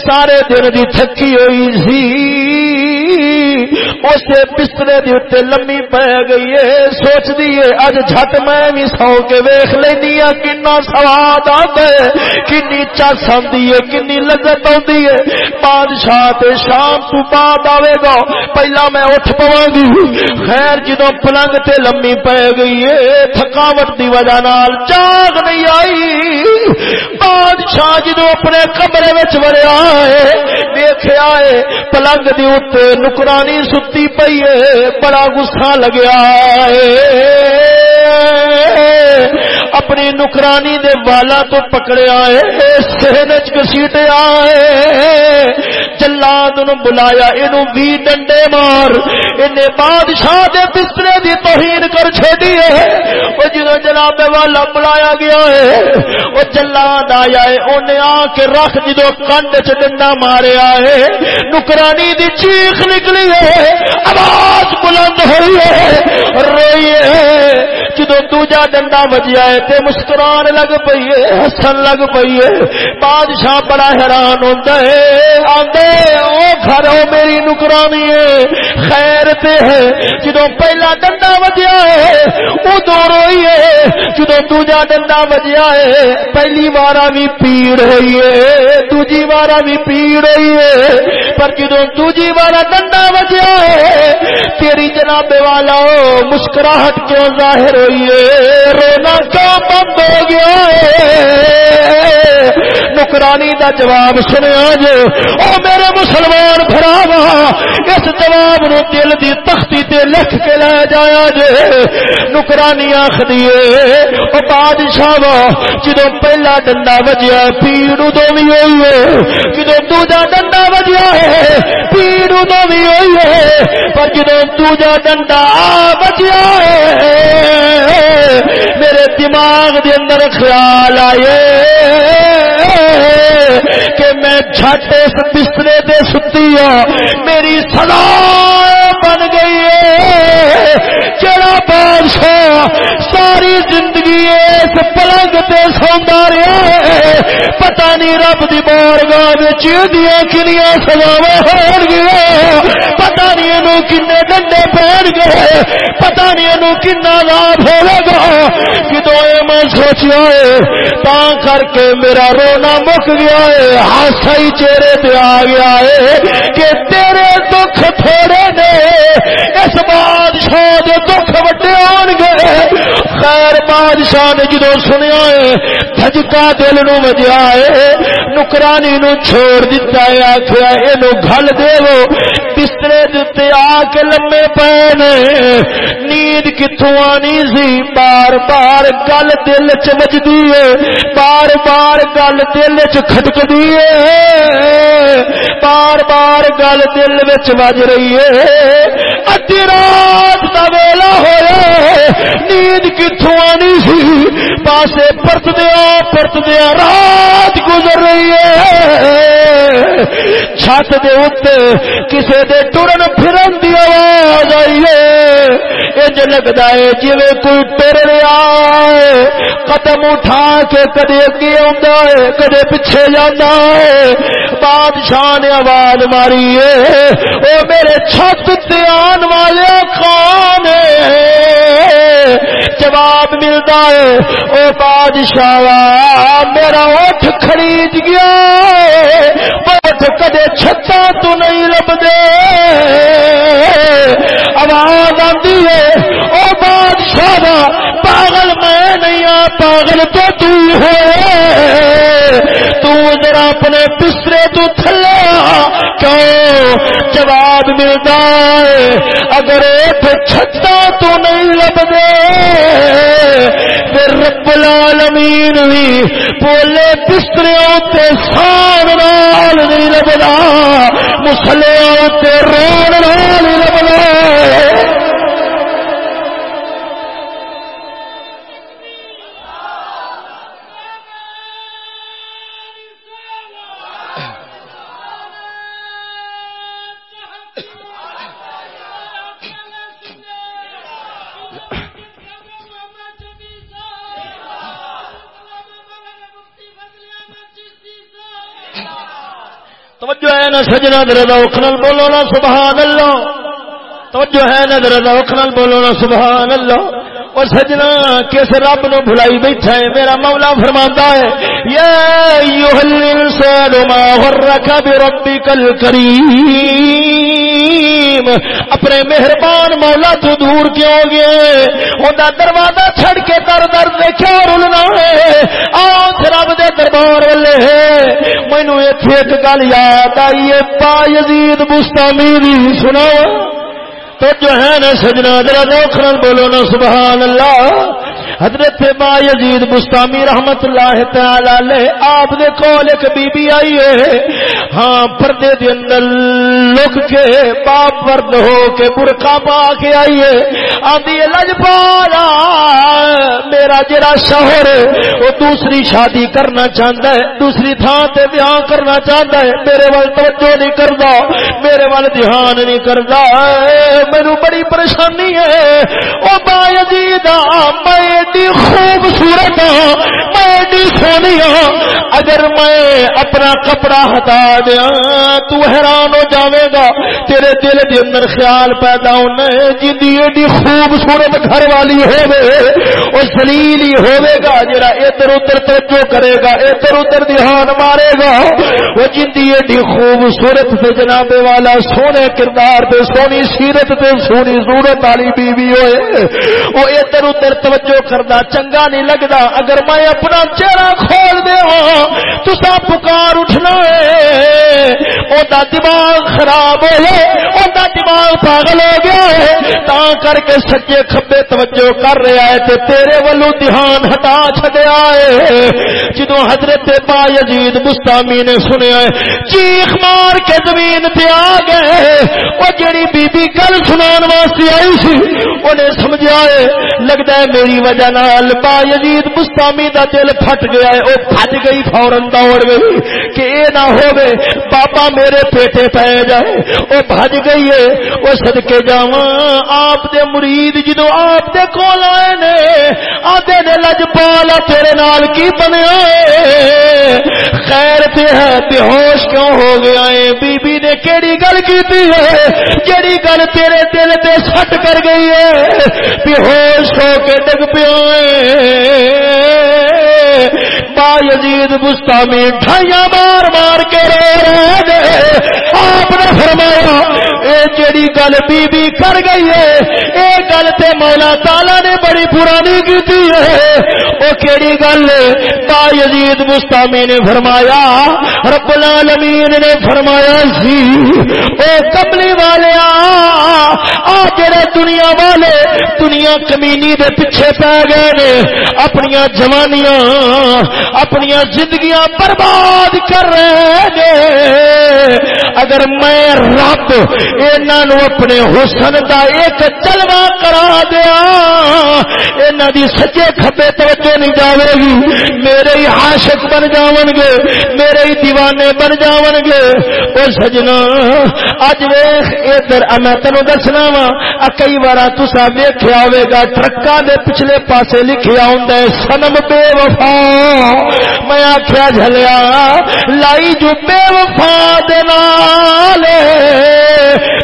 S1: سارے دن دی تھکی ہوئی سی اسے بسترے دی اتنے لمبی پی گئی ہے۔ سوچ دیے اج جھٹ میں بھی سو کے ویخ لینی ہاں کنا سواد آتا ہے۔ کنی چس آتی ہے کنی لذت آتی ہے۔ بادشاہ تے شام تو بعد آئے گا۔ پہلا میں اٹھ پوا گی۔ خیر جدو پلنگ تے لمبی پی گئی ہے، تھکاوٹ دی وجہ نال جاگ نہیں آئی۔ بادشاہ جدو اپنے کمرے وڑیا ہے دیکھا ہے، پلنگ دی اتنے نکرانی ستی پئی ہے بڑا گسا لگیا ہے۔ اپنی نکرانی دے والا تو پکڑیا ہے سہنچ گسیٹ آئے جلاد نو بلایا، اینو بھی ڈنڈے مار۔ انہیں بادشاہ دے بسترے دی توہین کر چھوڑی ہے۔ وہ جنہوں جناب والا بلایا گیا ہے وہ جلاد آیا ہے۔ انہیں آ کے رکھ جدو کنڈ چ ڈنڈا ماریا ہے۔ نکرانی دی چیخ نکلی ہے، آواز بلند ہوئی ہے۔ روئی ہے جدو دوجا ڈنڈا وجیا ہے، تے مسکران لگ پی ہے ہسن لگ پی ہے بادشاہ بڑا حیران ہوتا ہے۔ آدھے او گھر، او میری نکرانی ہے۔ خیر تے ہے۔ جدو پہلا ڈنڈا وجیا ہے جدو دوجا ڈنڈا بجیا ہے، پہلی وارا بھی پیڑ ہوئی ہے، دوجی وارا بھی پیڑ ہوئی ہے۔ پر جدو دوجی وارا ڈنڈا بجیا ہے، تیری جناب والا مسکراہٹ کیوں ظاہر ہوئی ہے؟ رونا کیوں بند ہو گیا ہے؟ نکرانی دا جواب سنیا جو جی۔ او میرے مسلمان بھراوا اس جواب نو دل دی تختی تے لکھ کے لے جایا جے نکرانی آخری او بادشاہ جدو پہلا ڈنڈا وجیا پیڑ ادو بھی ہوئی ہے جدو دوجا ڈنڈا وجیا ہے، پیڑ ادو بھی ہوئی ہے پر جدو دوجا ڈنڈا وجیا ہے، میرے دماغ دے اندر خیال آئے۔ کہ میں جھٹ اس بسترے دے ستی ہوں۔ میری سدا بن گئی ہے۔ جڑا بادشاہ ساری زندگی اس پلنگ تے سوندا رہا پتہ نہیں رب دی بارگاہ وچ دیاں کنیاں سزاواں ہون گیا پتہ نہیں اینو کنے ڈنڈے پین گئے پتہ نہیں اینو کنا لاپ ہوے گا۔ جدوں اے میں سوچیا ہے، تا کر کے میرا رونا مک گیا ہے۔ ہاسا ہی چہرے پہ آ گیا ہے کہ تیرے دکھ تھوڑے نے۔ اس بادشاہ دے دکھ وڈے آن گئے خیر بادشاہ نے جدو سنیا ہے تھجکا دل نو وجیا ہے، نکرانی نو چھوڑ دیتا ہے آخیا یہ گل دے بسترے دے آ کے لمے پے نیند کتوں آنی سی؟ بار بار گل دل چ ہے۔ بار بار گل دل چ ہے۔ بار بار گل دل وچ بج رہی ہے۔ ادی رات کا ویلا ہوا نیند کتوں آنی سی؟ پاسے پرت دیا پرت دیا رات گزر رہی ہے۔ چھت دے اتنے کسی دے ٹرن پھرن دی آواز آئی ہے، انج لگتا ہے جی کوئی ٹر رہا ہے قدم اٹھا کے کدے اگے آ کدے پیچھے جانا ہے۔ بادشاہ نے آواز ماری ہے وہ میرے چھت تے آن والے خان جواب ملتا ہے، او بادشاہ، میرا اٹھ خرید گیا۔ اٹھ کدے چھتا تو نہیں لب دے آواز آتی ہے۔ او بادشاہ پاگل میں نہیں آ، پاگل تو تو تو ذرا اپنے بسترے تو تھلے جواب ملتا ہے۔ اگر چھتا تو نہیں لب دے پھر رب العالمین بھی بولے بسترے تے سان نال نہیں لبدا مسلے تے رون نال نہیں لبدا نا سجنا در اوکھنل بولو نا سبحان اللہ توجہ ہے نا در اوکھنل بولو نا سبحان اللہ اور سجنا کس رب نو بھلائی بیٹھا ہے، میرا مولا فرماندا ہے، یا ایھا الانسان ما غرک بربک الکریم اپنے مہربان مولا تو دور کیوں گئے؟ انہیں دروازہ چھڑ کے در در دیکھو رلنا ہے۔ آس رب دے دربار والے ہے۔ مینو اتنے ایک گل یاد آئی ہے، پا یزید بستانی دی سناواں تو جو ہے نا سجنا، ذرا دوکھرن بولو نا، سبحان اللہ۔ حضرت با یزید بستامی رحمت اللہ تعالی علیہ، آپ دے کول ایک بی بی آئی ہے۔ ہاں پردے دے اندر لک کے باپ ورد ہو کے برقع پا کے آئی ہے۔ آدھی لج پالا، میرا جرا شوہر وہ دوسری شادی کرنا چاہتا ہے، دوسری تھان تے بیاہ کرنا چاہتا ہے۔ میرے وال توجہ نہیں کردا، میرے وال دھیان نہیں کردا۔ میرے بڑی پریشانی ہے۔ او با یزید میں
S2: ایڈی خوبصورت ہاں میں ایڈی سونی ہاں۔ اگر میں اپنا کپڑا ہٹا دیا تو حیران ہو جاوے گا۔ تیرے دل کے اندر خیال پیدا ہونا ہے جی ایڈی خوبصورت گھر والی ہوے وہ سلیل ہی ہوے گا، جڑا ادھر ادھر توجہ کرے گا، ادھر ادھر دھیان مارے گا۔ وہ جی ایڈی خوبصورت سے جناب والا سونے کردار تے سونی سیرت تے سونی صورت والی بیوی ہوئے وہ ادھر ادھر توجہ کرنا چنگا نہیں لگتا اگر میں اپنا چہرہ کھول دے تو پکار اٹھنا ہے۔ دماغ خراب ہو دماغ پاگل ہو گیا ہے۔ تا کر کے سچے کھبے توجہ کر رہا ہے تے تیرے ولو دھیان ہٹا چڈیا ہے۔ جدو حضرت با یزید مستامی نے سنیا ہے، چیخ مار کے زمین پہ آ گئے وہ جڑی بی بی گل سنا واسطے آئی سی، انہیں سمجھا ہے لگتا ہے میری وجہ نال با یزید مستامی دا دل پھٹ گیا ہے وہ پھٹ گئی فورن دوڑ گئی کہ اے نہ ہوے بابا میرے پیٹے پہ جائے وہ بھج گئی ہے وہ سدکے جا آپ دے مرید جدو آپ دے کول آئے نے، آدھے نے لج پالا تیرے نال کی بنیا خیر تے ہے بے ہوش کیوں ہو گیا ہے؟ بی بی نے کیڑی گل کی ہے؟ جیڑی گل تیرے دل تے سٹ کر گئی ہے؟ بے ہوش ہو کے ڈگ پیو با یزید مستامی ڈھائیا مار مار کے رو رہے گئے آپ نے فرمایا، اے جڑی گل بی بی کر گئی ہے، اے گل تے مولا تالا نے بڑی پرانی کی ہے۔ وہ کیڑی گل؟ با یزید مستامی نے فرمایا، رب العالمین نے فرمایا سی او کملی والے آ جڑے دنیا والے دنیا کمینی دے پیچھے پی گئے نے اپنی جوانیاں اپنی زندگیاں برباد کر رہے ہیں اگر میں رب انہوں اپنے حسن دا ایک چلوا کرا دیا انہوں دی سچے کھبے توجہ نہیں جاوے گی۔ میرے ہی عاشق بن جاون گے، میرے ہی دیوانے بن جاون گے۔ او سجنا، اج ویخ ادھر میں تینوں دسنا وا کئی بار تسا ویخیا ہوے گا ٹرکا دے پچھلے پاسے لکھیا ہوں سنم بے وفا۔ میں آخیا جلیا لائی جو بے وفا دال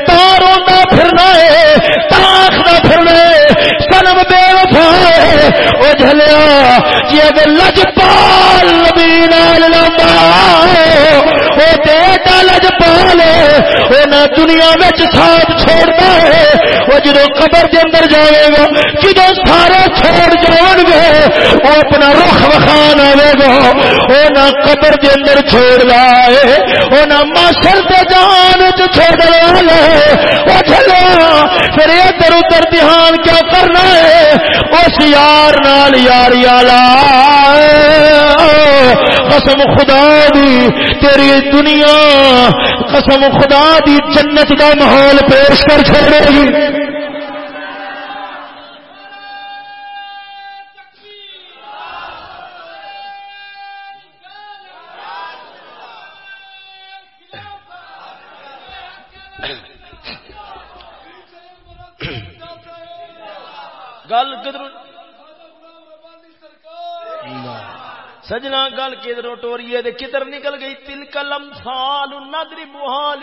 S2: تاروں پھرنا ہے تاخنا پھرنا ہے سنم بے وفا وہ جلیا جی اگر لجپال نبی نال وہ بیٹا لجپال وہ دنیا میں ساتھ چھوڑتا ہے۔ وہ جدو قبر کے اندر جائے گا جدو سارے چھوڑ جان گے، وہ اپنا رخ وخان آئے گا۔ وہ نہ قبر کے اندر چھوڑ رہا ہے، وہ نہ ماسر کے جان چھوڑ رہا ہے۔ وہ چلو پھر ادھر ادھر دھیان کیا کرنا ہے؟ اس یار نال یار یالا قسم خدا دی، تیری دنیا قسم خدا دی جنت کا ماحول پیش کر چھوڑے گی۔
S1: گل کدھر سجنا گل کدھر ٹوری ہے کدھر نکل گئی؟ تل کلم سال ندری بحال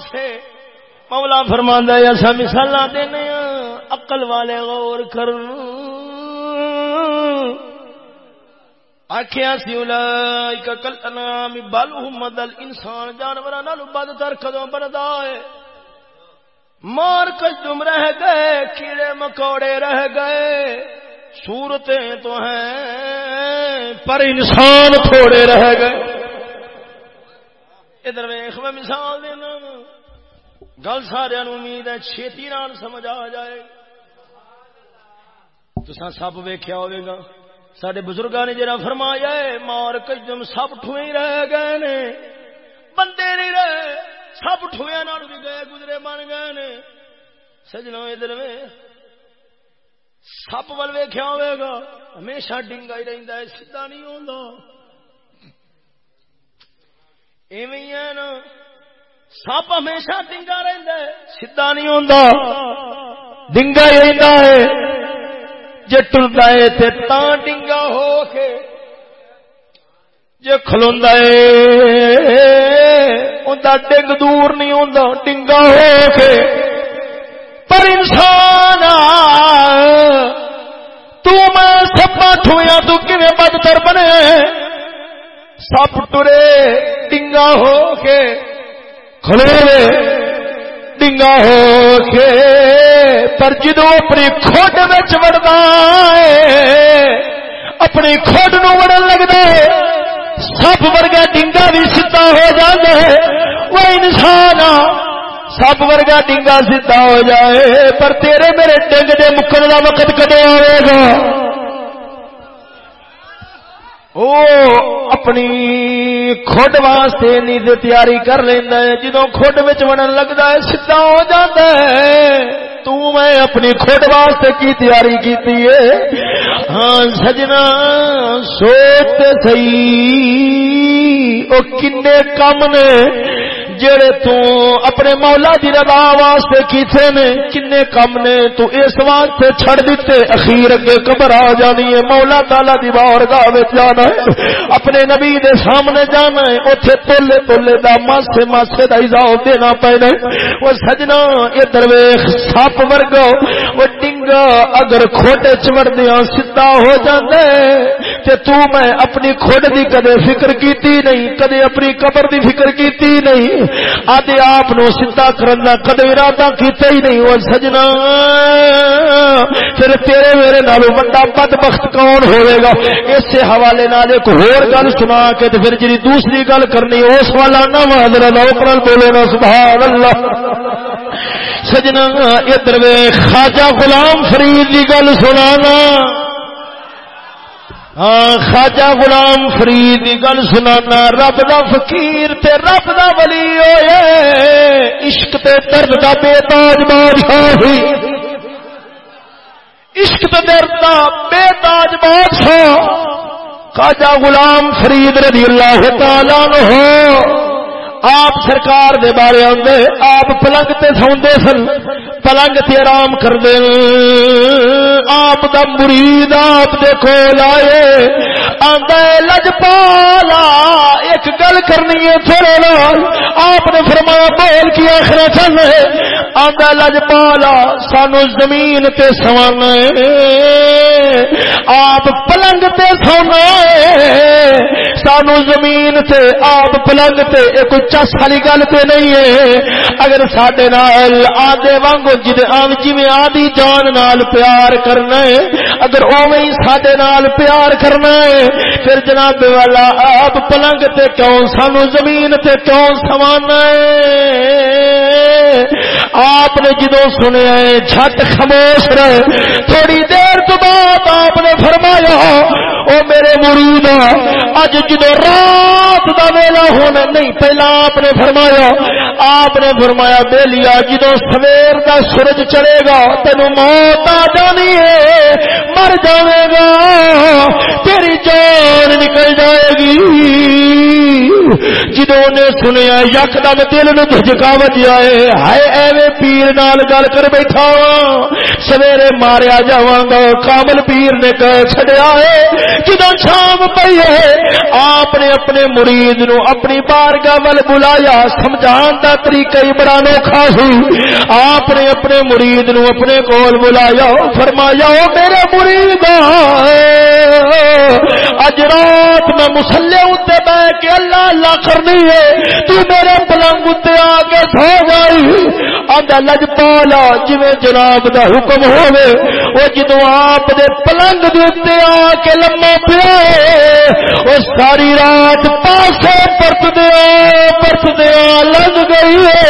S1: سے مولا فرما ایسا مثال دینے اقل والے غور کر۔ آخیا سی کل نام بل مدل انسان جانور بد تر کدو بنتا ہے؟ مار کجم رہ گئے، کیڑے مکوڑے رہ گئے۔ صورتیں تو ہیں، پر انسان تھوڑے رہ گئے۔ ادھر ویخ میں مثال دینا۔ گل سارا امید ہے چھتی نال سمجھ آ جائے۔ تو سب ویخیا ہوئے گا۔ سڈے بزرگوں نے جرا فرمایا ہے، مار کجم سب ٹھوئی رہ گئے نے۔ بندے نہیں رہے، سب ٹویا بھی گئے، گزرے بن گئے نے۔ سجنا ادھر سپ ول ویخیا ہوئے گا۔ ہمیشہ ڈنگا ہی رہتا ہے سیدا نہیں ہوتا ایویں نا۔ سپ ہمیشہ ڈنگا رہتا ہے سیدا نہیں ہوتا ڈنگا ہی رہتا ہے۔ جے ٹرتا ہے تے تاں ڈنگا ہو کے جے کھلوندا ہے۔ اوندا ڈنگ دور نہیں ہوندا، ڈنگا ہو کے۔ سپ ٹرے ڈنگا ہو کے، کھلے ڈنگا ہو کے، پر جدو اپنی کھوٹ بچ وڑتا ہے، اپنی کھوٹ نو وڑن لگتا ہے سپ ورگا ڈنگا بھی سیدا ہو جاتا ہے۔ وہ انسان سپ ورگا ڈنگا سیدا ہو جائے، پر تیرے میرے ڈنگ دے مکن کا وقت کدے آئے گا؟ او اپنی کھڈ واسطے نیند تیاری کر لینا ہے۔ جدو خوڈ وچ ونن لگدا ہے، سیدھا ہو جاندا ہے۔ تو میں اپنی خوڈ واسطے کی تیاری کیتی ہے؟ ہاں سجنا، سوچ صحیح۔ او کنے کم نے؟ جڑے تو اپنے مولا دی رضا واسطے کیتے نے، کنے کم نے، تو اس واسطے چھڑ دیتے، اخیر اگے قبر آ جانی ہے، مولا تعالی دی بارگاہ وچ جانا ہے، اپنے نبی دے سامنے جانا ہے، اوتھے تولے تولے دا ماسے ماسے دا حساب دینا پینا او سجنا اے درویش سپ ورگو او ڈنگا اگر کھوٹے چوڑدیاں سیدھا ہو جاندا ہے تے تو میں اپنی کھوڑ دی کدے فکر کیتی نہیں، کدے اپنی قبر دی فکر کیتی نہیں۔ آدھے آپ نو سیدا کرنا کدے ارادہ کیتے ہی نہیں وہ سجنا پھر تیرے میرے نالو بڑا بد بخت کون ہوئے گا اس حوالے نال ایک ہور گل سنا کے تے پھر جی دوسری گل کرنی اس والا نہ حاضر نوکر بولے نا سبحان اللہ سجنا ادھر خواجہ غلام فرید کی گل سنانا ہاں، خواجہ غلام فرید گل سنانا، رب دا فقیر تے رب دا ولی ہوئے، عشق تے درد دا بے تاج بادشاہ عشق تے درد دا بے تاج بادشاہ۔ خواجہ غلام فرید رضی اللہ تعالی عنہ۔ آپ سرکار دے بارے آدھے آپ پلنگ تے سوندے سن۔ پلنگ تے آرام کر دے آپ دا مرید آپ دے کول آئے۔ آدھے لج پالا ایک گل کرنی ہے تھوڑے نال۔ آپ نے فرمایا، بول کی آخر چل آدھا لج پالا سانو زمین تے سوانا آپ پلنگ تے سونا سانو زمین تے، آپ پلنگ تے، ایک چس والی گل تے نہیں ہے۔ اگر سڈے نال آدھے وانگ جی آدھی جان نال پیار کرنا ہے، اگر اوے ہی سڈے نال پیار کرنا ہے، پھر جناب والا آپ پلنگ تے کیوں سانو زمین تے کیوں سوانا ہے؟ آپ نے جدو سنیا ہے، جھٹ خاموش رہے۔ تھوڑی دیر تو بعد آپ نے فرمایا، او میرے مرید اج جدو رات دا ویلا ہونا نہیں، پہلا آپ نے فرمایا، آپ نے فرمایا، بے لیا جدو سویر دا سورج چڑے گا تین موت آ جانی ہے، مر جائے گا، تیری جان نکل جائے گی۔ جدو نے سنیا یکدم دل نو دھجکا بجیا ہائے، ایویں پیر نال گل کر بیٹھا ہاں۔ سویرے ماریا جاواں گا کامل پیر نے کہہ چھڈیا ہے جدو شام پئی ہے، آپ نے اپنے مرید نو اپنی بارگاہ ول بلایا، سمجھان دا طریقہ ہی بڑا نوکھا سی۔ آپ نے اپنے مرید نو اپنے کول بلایا، فرمایا، او میرے مرید اج رات میں مسلے اتنے بہ کے اللہ اللہ کرنی ہے، تو میرے پلنگ اتنے آ کے سو جائی۔ آدھا لج پالا جی جناب دا حکم ہوئے وہ جدو آپ دے پلنگ دے اتنے آ کے لما پیا وہ ساری رات پاسے پرت دیا پرت دیا لگ گئی ہے۔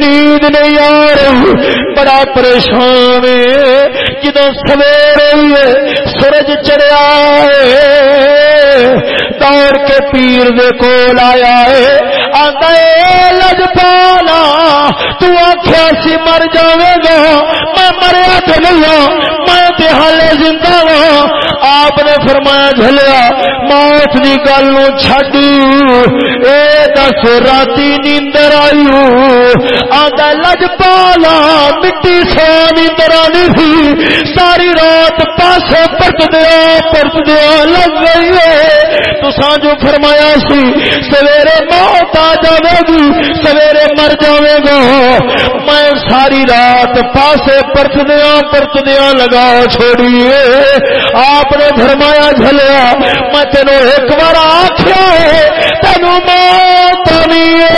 S1: نیند نہیں آ رہی، بڑا پریشان جدو سویر ہوئی سورج چڑیا دوڑ کے پیر دے کول آیا ہے۔
S2: آدھے لج پالا، تو آخیا سی مر جاوے گا۔ میں مریا تو نہیں ہوں میں تے حالے زندہ ہوں آپ نے فرمایا جھلیا موت کی گل نو چڈ اے دس راتی نیندر آئی۔ آدھا لج پالا، مٹی سو نیندر آنی تھی ساری رات پاسے پرت دیا پرت دیا لگ گئی ہے۔ تو جو فرمایا سی، سویرے موت آ جائے گی، سویرے مر جائے گا۔ میں ساری رات پاسے پرت دیا لگا چھوڑیے۔ آپ نے فرمایا جھلیا، میں تینوں ایک بار آخیا تینوں موت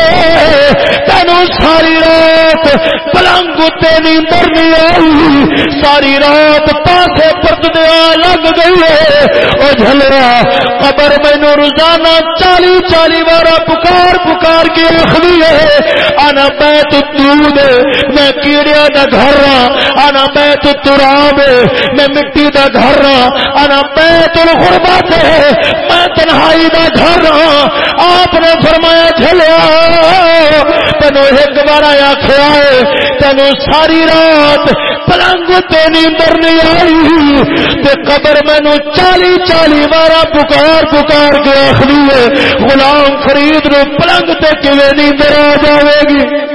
S2: تینوں ساری رات پلنگ تیری مرنی آئی ساری رات پاسے پرتدیا لگ گئی ہے۔ اور جھلیا قبر مینو روزانہ چالی چالی بار پکار پکار کے رکھنی ہے۔ آنا میں تو دودھ میں کیڑیا کا گھر ہاں۔ آنا میں تو تراب میں مٹی کا گھر ہاں۔ آنا میں تو غربت ہے میں تنہائی کا گھر ہاں۔ آپ نے فرمایا لیا تین ایک بار آخیا ہے ساری رات پلنگ تو نیندر نہیں آئی تے قبر مینو چالی چالی بار پکار پکار کے آخری ہے غلام فرید نو پلنگ تے کیویں نیندر آ جائے گی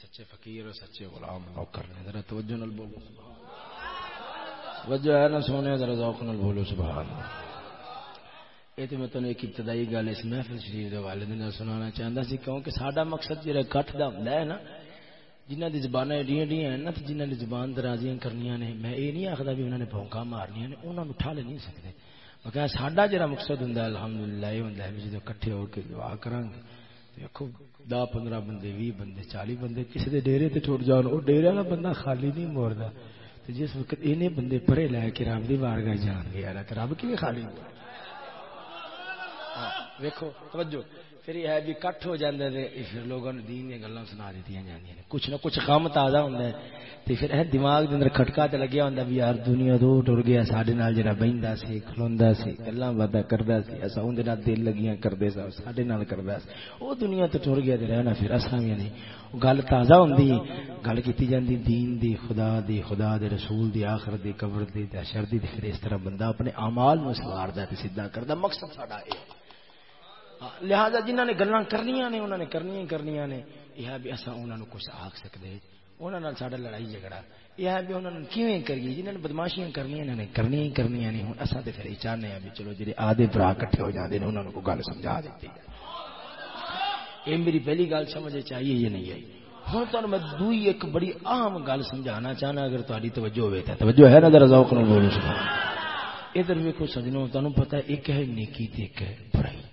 S1: سچے فقیر اور سچے غلام نوکر نے ذرا توجہ نال بولو، سبحان وجہ ہے نا سونے، ذرا ذوق نال بولو، سبحان یہ تو میں تمہیں ایک ابتدائی گل اس محفل شریف کے حوالے دن سنانا چاہتا سی، کیونکہ ساڈا مقصد جہاں کٹھ کا ہوں ہے نا جنہ کی زبان ایڈیاں ایڈیاں ہیں نا تو جنہ کی زبان درازیاں کرنی نے، میں یہ نہیں آخر بھی انہوں نے بونکا مارنیا نے انہوں نے اٹھا لے نہیں سکتے میں کہ ساڈا جہاں مقصد ہوں الحمد للہ یہ ہوں بھی جب کٹھے ہو کے دعا کریں گے دہ پندرہ بندے بھی بندے چالی بندے کسی دے ڈیرے تے ٹوٹ جان وہ ڈیرے والا بندہ خالی نہیں موردا جس وقت انہیں بندے پڑھے لے کے رب دی بارگاہ جان گیا رب کی خالی ہاں، ویکھو توجہ پھر یہ ہے بھی کٹ ہو جاندے تے پھر لوگوں نے دین دی گلاں سنا دتیاں جاندیاں نے۔ کچھ نہ کچھ کام تازہ ہوندا ہے۔ تے پھر ہے دماغ دے اندر کھٹکا تے لگیا ہوندا بھی یار دنیا تو ٹر گیا، ساڈے نال جڑا بہندا سی، کھلوندا سی، گلاں باتاں کردا سی، اساں اون دے نال دل لگیاں کردے سا ساڈے نال کردا سی۔ او دنیا تے ٹر گیا تے رہنا پھر اساں وی نہیں گل تازہ ہوندی، گل کیتی جاندی دین دی، خدا دی، خدا دے رسول دی، آخر دی، قبر دی تے شر دی پھر اس طرح بندہ اپنے اعمال نو سواردا تے سیدھا کردا، مقصد ساڈا اے۔ ہاں، لہذا جنہوں نے گلا کرنی نے انہوں نے کرنی کرنی نے، یہ بھی اصا انہوں نے کچھ آخ سکتے انہوں نے ساڈا لڑائی جھگڑا۔ یہ ہے بھی انہوں نے کیویں کریے؟ جنہوں نے بدماشیاں کرنی انہوں نے کرنی کرنی نہیں ہوں اصا تو پھر یہ چاہتے ہیں بھی چلو جی آدھے برا کٹھے ہو جاتے ہیں انہوں نے کوئی گل سمجھا دیتی یہ میری پہلی گل سمجھ چاہیے یہ نہیں آئی۔ ہوں تو میں دوئی ایک بڑی اہم گل سمجھانا چاہنا، اگر تاری توجہ ہوئے تو توجہ ہے نا ذرا ذوق نہ بولو سنا ادھر ویکو سجنوں تمہیں پتا ایک ہے نیکی ایک ہے برائی۔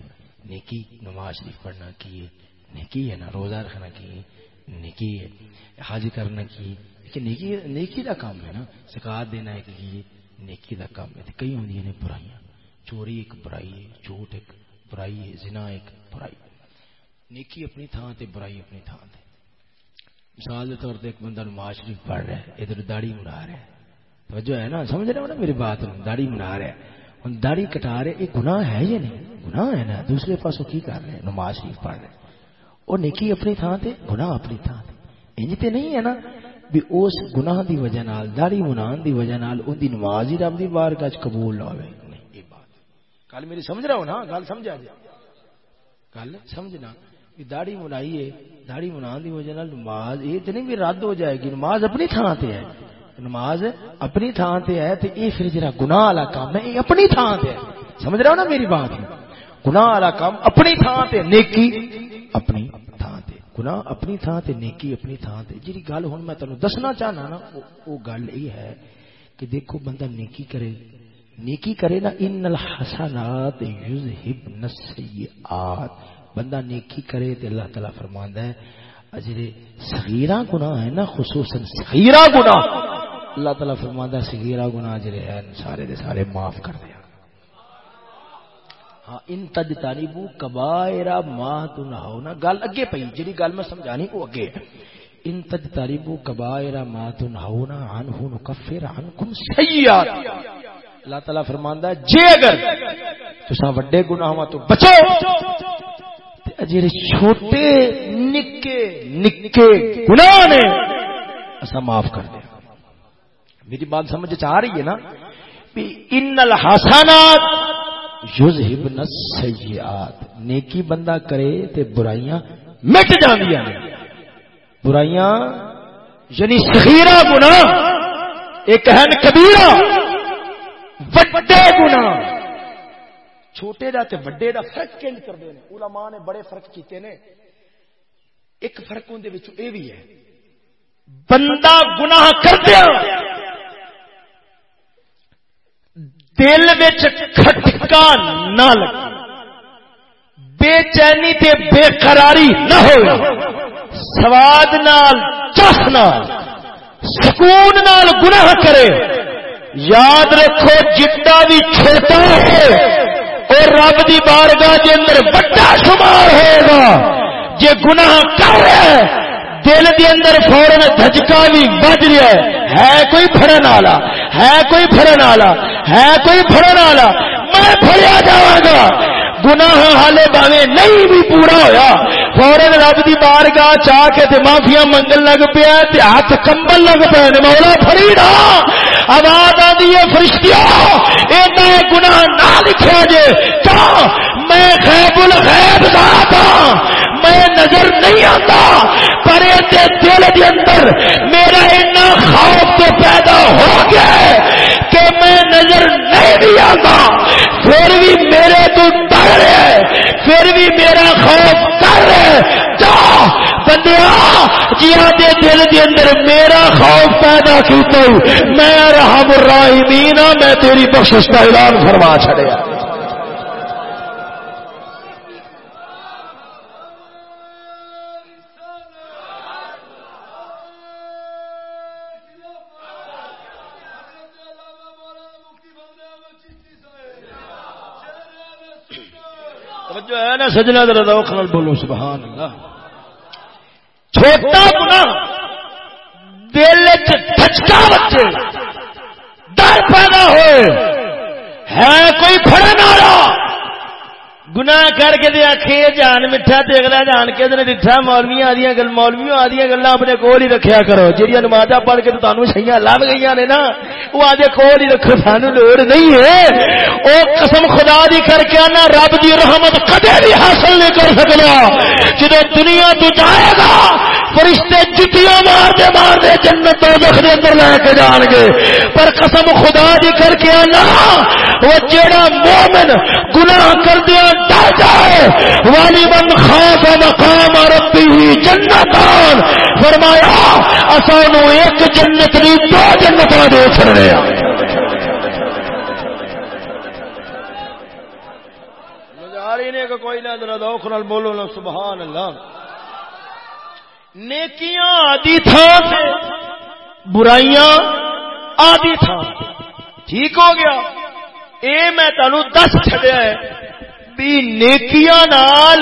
S1: نیکی نماز شریف پڑھنا کی، نیکی ہے نا، روزہ رکھنا کی، نیکی ہے، حج کرنا کی۔ لیکن نیکی نیکی دا کام ہے نا سکاط دینا ایک کی نیکی دا کام ہے۔ کئی ہوں نے برائیاں۔ چوری ایک برائی ہے، جھوٹ ایک برائی ہے، زنا ایک برائی نیکی اپنی تھان تے، برائی اپنی تھان تے۔ مثال کے طور پہ ایک بندہ نماز شریف پڑھ رہا ہے، ادھر داڑھی منا رہا ہے۔ توجہ ہے نا، سمجھ رہے ہو نا میری بات؟ داڑھی منا رہا ہے۔ داڑھی کٹا رہے یہ گناہ ہے یا نہیں؟ گناہ ہے نا، دوسرے پاسوں کی کر رہے ہیں؟ نماز شریف پڑھ رہے وہ نیکی اپنی تھان تے، گناہ اپنی تھان تے۔ انج تے نہیں ہے نا بھی اس گناہ دی وجہ نال، داڑھی منان دی وجہ نال، ان دی نماز ہی رب دی بارگاہ وچ قبول نہ ہوے نہیں یہ بات۔ گل میری سمجھ رہا ہو نا؟ گل سمجھا جی۔ گل سمجھنا۔ بھی داڑھی منائی ہے، داڑھی منان دی وجہ نال نماز، یہ تے نہیں بھی رد ہو جائے گی، نماز اپنی تھان تے ہے۔ نماز اپنی تھان تے ہے تے یہ پھر جڑا گناہ والا کام ہے یہ اپنی تھان تے ہے۔ سمجھ رہے ہو نا میری بات؟ گناہ والا کام اپنی تھان تے، نیکی اپنی تھان تے۔ گناہ اپنی تھان تے، نیکی اپنی تھان تے۔ جی گل ہوں میں تمہیں دسنا چاہنا نا وہ گل یہ ہے کہ دیکھو بندہ نیکی کرے۔ نیکی کرے نا ان الحسنات یذہبن السیئات۔ بندہ نیکی کرے تے اللہ تعالی فرماندا ہے، اجرے صغیرہ گناہ ہے نا، خصوصاً صغیرہ گناہ۔ اللہ تعالیٰ فرماتا صغیرہ گناہ جڑے ہیں سارے دے سارے معاف کر دیا۔ ہاں ان تج تاریبو کبائرہ ما تنہونا گل اگے پئی، جڑی گل میں سمجھانی وہ اگے۔ ان تج تاریبو کبائرہ ما تنہونا عنہ نکفر عنکم سیئات اللہ تعالیٰ فرماندا ہے، جے اگر تساں وڈے گناہاں تو بچو جڑے چھوٹے، نکے نکے گناہ نے اسا معاف کر دیں میری بات سمجھ آ رہی ہے نا؟ ان الحسنات یذهبن السیئات۔ نیکی بندہ کرے تے برائیاں مٹ جاندیاں نے۔ برائیاں یعنی صغیرہ گناہ، ایک ہے کبیرہ، وڈے گناہ۔ چھوٹے دا تے وڈے دا فرق کینج کردے نے۔ علماء نے بڑے فرق کیتے نے۔ ایک فرق اون دے وچوں اے وی ہے۔ بندہ گناہ کردیا۔ دل کھٹکا نہ لگے۔ بے چینی تے بے قراری نہ ہو سواد نال چس نال، سکون نال گناہ کرے۔ یاد رکھو جتا بھی چھوٹا ہے اور رب دی بارگاہ دے اندر بڑا شمار ہوئے گا۔ جے گناہ کر رہا ہے دل دے اندر فورن دھجکا بھی بج رہا ہے۔ ہے کوئی پھڑن والا ہے کوئی پھڑن والا ہے کوئی پھڑن والا میں پھڑیا جاواں گا۔ گناہ حالے باوے نہیں بھی پورا ہویا۔ فورن رب دی بارگاہ چاہ کے تے معافیا منگل لگ پیا تے ہاتھ کمبل لگ پے نے مولا پھڑی آواز آدھی ہے فرشتیا ایڈا گناہ نہ لکھا جے۔ کیا میں خیب الغیب ذات ہاں۔ میں نظر نہیں آتا۔ پر دل کے اندر میرا اتنا خوف تو پیدا ہو گیا ہے کہ میں نظر نہیں بھی آتا۔ پھر بھی میرے تو ڈر رہے پھر بھی میرا خوف کر رہے بندیا جہاں دے دل دے اندر میرا خوف پیدا کیتا میں رحم الراحمین ہاں، میں تیری بخشش کا اعلان فرما چھڑیا جو ہے نا سجنا دردہ بولو، سبحان اللہ۔ چھوٹا گنا دل چچکا بچے ڈر پیدا ہوئے۔ ہے کوئی کھڑے والا گنا کر کے دے آخے جان میٹھا دیکھتا جان کے ڈٹھا مولوی آدی گل مولوی آدی گلا اپنے کول ہی رکھیا کرو۔ جی نمازا پڑھ کے تمہیں سہی لب گئی نے نا، وہ آدھے کول ہی رکھو سان لوڑ نہیں ہے۔ وہ قسم خدا دی کر کے آنا، رب دی رحمت کدے بھی حاصل نہیں کر سکتا جدو دنیا تو جائے گا، فرشتے جتیاں مار دے مار دے جنت دوزخ دے اندر لے کے جان گے۔ پر قسم خدا دی کر کے آنا، وہ جیڑا مومن گناہ کر دیا ڈر جائے۔ والی من خاص مقام ربی ہی جنتان فرمایا اسانو ایک جنت نہیں دو جنت دے چھڑنے کوئی نہ ذرا نال بولو نا، سبحان اللہ۔ نیکیاں آدھی تھان سے، برائیاں آدھی تھان ٹھیک ہو گیا۔ اے میں تنوع دس چڑیا ہے۔ بھی نیکیاں نال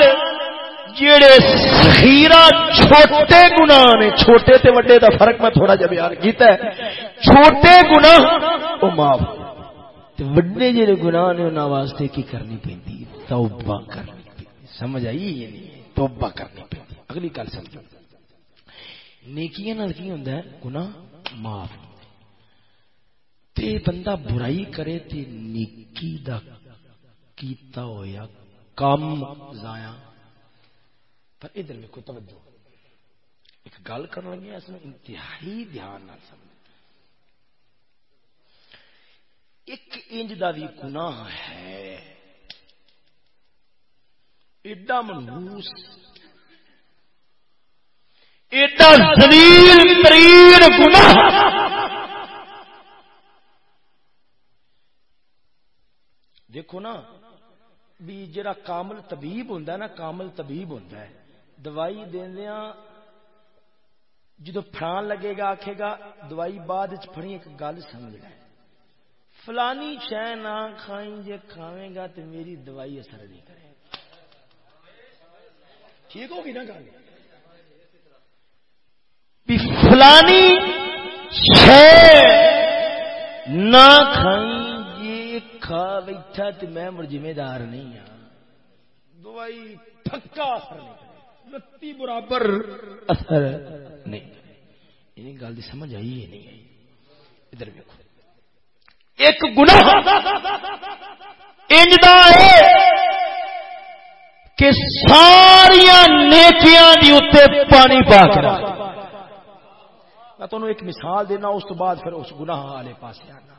S1: جڑے سخیرا چھوٹے گنا نے، چھوٹے تے وڈے دا فرق میں تھوڑا جا بیان کیتا ہے۔ چھوٹے گنا وہ معاف۔ تے وڈے جڑے گناہ نے انہاں واسطے کی کرنی پیندی توبہ کرنی پیندی سمجھ آئی یہ نہیں؟ توبہ کرنی پیندی اگلی گل سمجھو۔ نیکیاں نال کی ہوندا ہے؟ گناہ معاف۔ تے بندہ برائی کرے تے نیکی دا کیتا ہویا کام ضائع پر ادھر میں کوئی توجہ۔ ایک گل کرنے لگی اس میں انتہائی دھیان نال سمجھ۔ ایک انج دا بھی گناہ ہے۔ ایڈا منحوس ایڈا زلیل ترین گناہ۔ دیکھو نا بھی جڑا کامل طبیب ہوندا ہے نا، کامل طبیب ہوندا ہے۔ دوائی دیندیاں جدو پھڑان لگے گا، آکھے گا، دوائی بعد پھڑی، ایک گل سمجھ لے۔ فلانی شہ نہ کھائیں جے کھاویں گا تو میری دوائی اثر نہیں کرے ٹھیک ہوگی نا گل؟ فلانی شہ نہ کھائیں کھا بیٹھا تو میں مر ذمہ دار نہیں ہوں دوائی پکا اثر نہیں کرے۔ لتی برابر اثر نہیں کرے۔ گل کی سمجھ آئی ہے نہیں آئی؟ ادھر دیکھو ایک گناہ انجدا ہے کہ ساریا نیکیاں دی اتنے پانی پا کر میں تمہیں ایک مثال دینا اس تو بعد پھر اس گناہ والے پاس آنا۔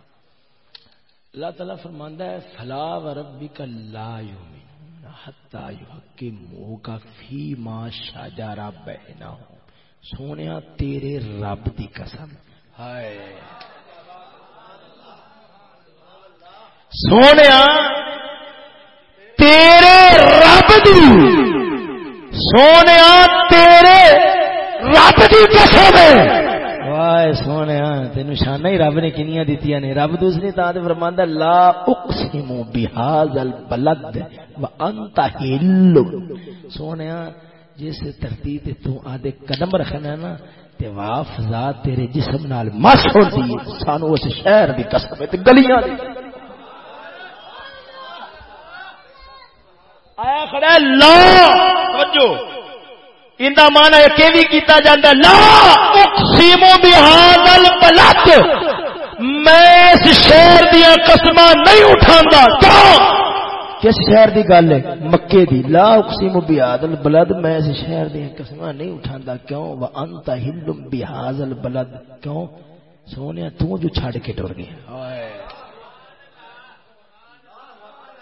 S1: اللہ تعالیٰ فرماندہ ہے، فلا و ربی کا لا یومن حتی یحکمو کا فی ما شجارہ بہنا ہوں سونیا تیرے رب دی قسم۔ ہائے۔ سونے تیرے رب دی۔ سونے تیرے رب دی قسم وائے سونے تین شانہ ہی رب نے کنیا دیتی نے۔ رب دوسری تا تے فرماندا لا اقسم بهذا البلد وانت حل سونے، جس دھرتی تے تو آدے قدم رکھنا نا، تے واف ذات تیرے جسم نال مس ہوندی سانو اس شہر دی قسم تے گلیاں دی۔ آیا کھڑا ہے، لا، توجہ۔ اندا مانا کہ بھی کیتا جاندا لا! اقسم بهذا البلد میں اس شہر دیا قسماں نہیں اٹھاندا۔ کیوں کس شہر دی گل ہے؟ مکے دی۔ لا اقسم بهذا البلد، میں اس شہر دیا قسماں نہیں اٹھاندا۔ کیوں؟ وانت حل بهذا البلد۔ کیوں؟ سونیا، تو جو چھڑ کے ٹر گیا۔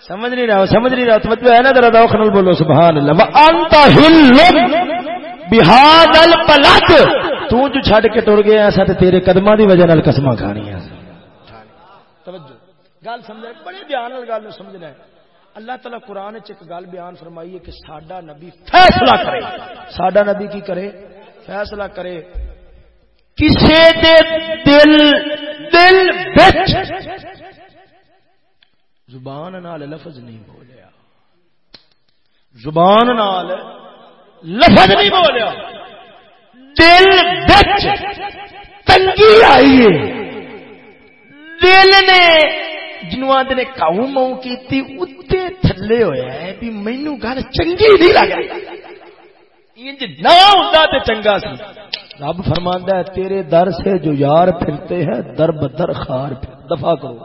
S1: سمجھ نہیں رہا، سمجھ نہیں رہا۔ توجہ مطلب ہے نا، ذرا دوخ بولو۔ سبحان اللہ۔ وانت ہل بہاد البلد! تو جو چھڈ کے ٹر گیا ایسا تے تیرے قدماں دی وجہ نال قسماں کھانیاں توجہ۔ گل سمجھ بڑے دھیان نال گل سمجھنا ہے۔ اللہ تعالی قرآن چ ایک گل بیان فرمائی ہے کہ ساڈا نبی فیصلہ کرے۔ ساڈا نبی کی کرے؟ فیصلہ کرے۔ کسے دے دل دل وچ زبان نال لفظ نہیں بولیا۔ زبان نال لفظ نہیں بولیا۔ دل بچ تنگی آئی ہے۔ دل نے جنو آدھے کاؤ مو کی اتنے تھلے ہویا ہے بھی مینو گل چنگی نہیں لگ رہی نہ ہوتا تو چنگا سی۔ رب فرماندہ ہے، تیرے در سے جو یار پھرتے ہیں، در بدر خار پھر۔ دفاع کرو۔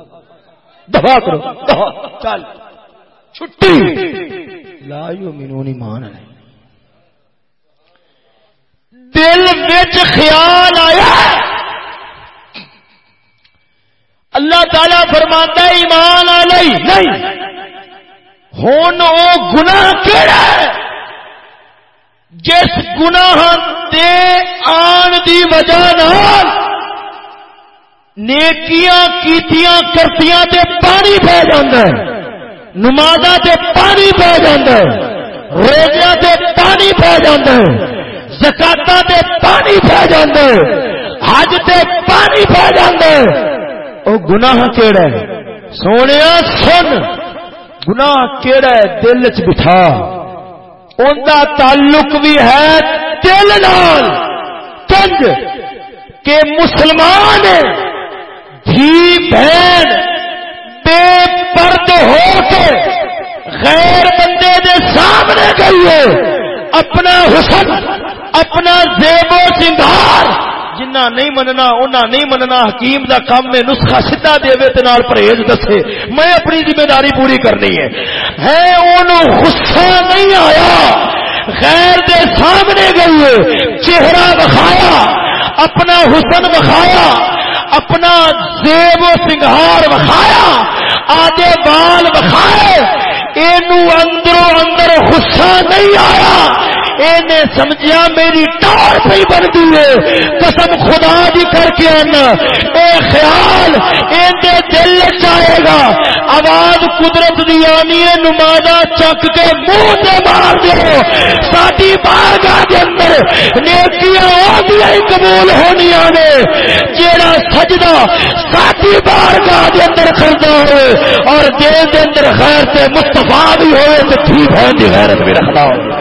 S1: دفاع کرو۔ چل۔ چھٹی۔ لا یؤمنون ایمان ہے دل وچ خیال آیا اللہ تعالی فرماتا ہے ایمان علی نہیں۔ ہن او گناہ کیڑا ہے؟ جس گناہ دے آن دی وجہ نال نیکیاں کیتیاں کرتیاں تے پانی پہ جاندہ ہے۔ نمازاں تے پانی پہ جاندہ ہے۔ روزیاں تے پانی پہ جاندہ ہے۔ زکاتاں تے پانی پہ جاندہ حج تے پانی پہ جاندہ او گناہ کیڑا ہے؟ سونیا سن، گناہ کیڑا ہے؟ دل چ بٹھا۔ ان کا تعلق بھی ہے دل نال۔ کنج، کہ مسلمان دھی بہن بے پرد ہو کے غیر بندے دے سامنے گئی اپنا حسن اپنا زیب و سنگار جنہ نہیں مننا، انہاں نہیں مننا، حکیم دا کام میں نسخہ سیدھا دے تے نال پرہیز دسے۔ میں اپنی ذمہ داری پوری کرنی ہے۔ ہے اونوں غصہ نہیں آیا۔ غیر دے سامنے گئی چہرہ بخایا اپنا حسن بخایا اپنا زیب و سنگھار وکھایا۔ آدھے بال وکھائے۔ اندروں اندر غصہ نہیں آیا۔ انہیں سمجھا میری ٹار پہ بنتی ہے۔ قسم خدا دی کر کے آنا اے خیال اندے دل چاہے گا۔
S3: آواز قدرت دی آنی ہے نمازا چک کے منہ سے مار دو ساری بارگاہ کے اندر نیکیاں آدیاں ہی قبول ہونی نے۔ جیڑا سجدہ ساری بارگاہ کے اندر کرتا ہوئے اور دل کے اندر خیر سے مستفا بھی ہوئے تو ٹھیک ہے غیرت بھی رکھنا ہو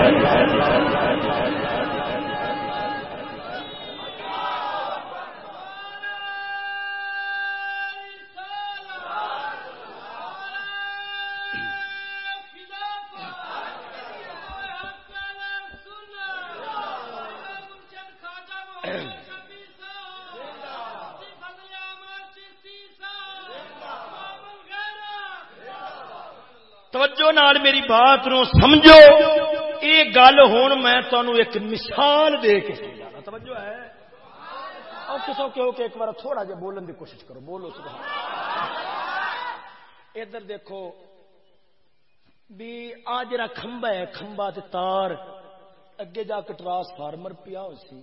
S3: توجہ نال میری بات نو سمجھو۔ یہ گل ہوں میں تمہوں ایک مثال دے کے سمجھانا توجہ ہے۔ اور کسو کہ ایک بار تھوڑا جا بولن کی کوشش کرو۔ بولو سبحان۔ ادھر دیکھو۔ بھی آ جا کھمبا ہے، کھمبا تے تار، اگے جا کے ٹرانسفارمر پیا ہو سی۔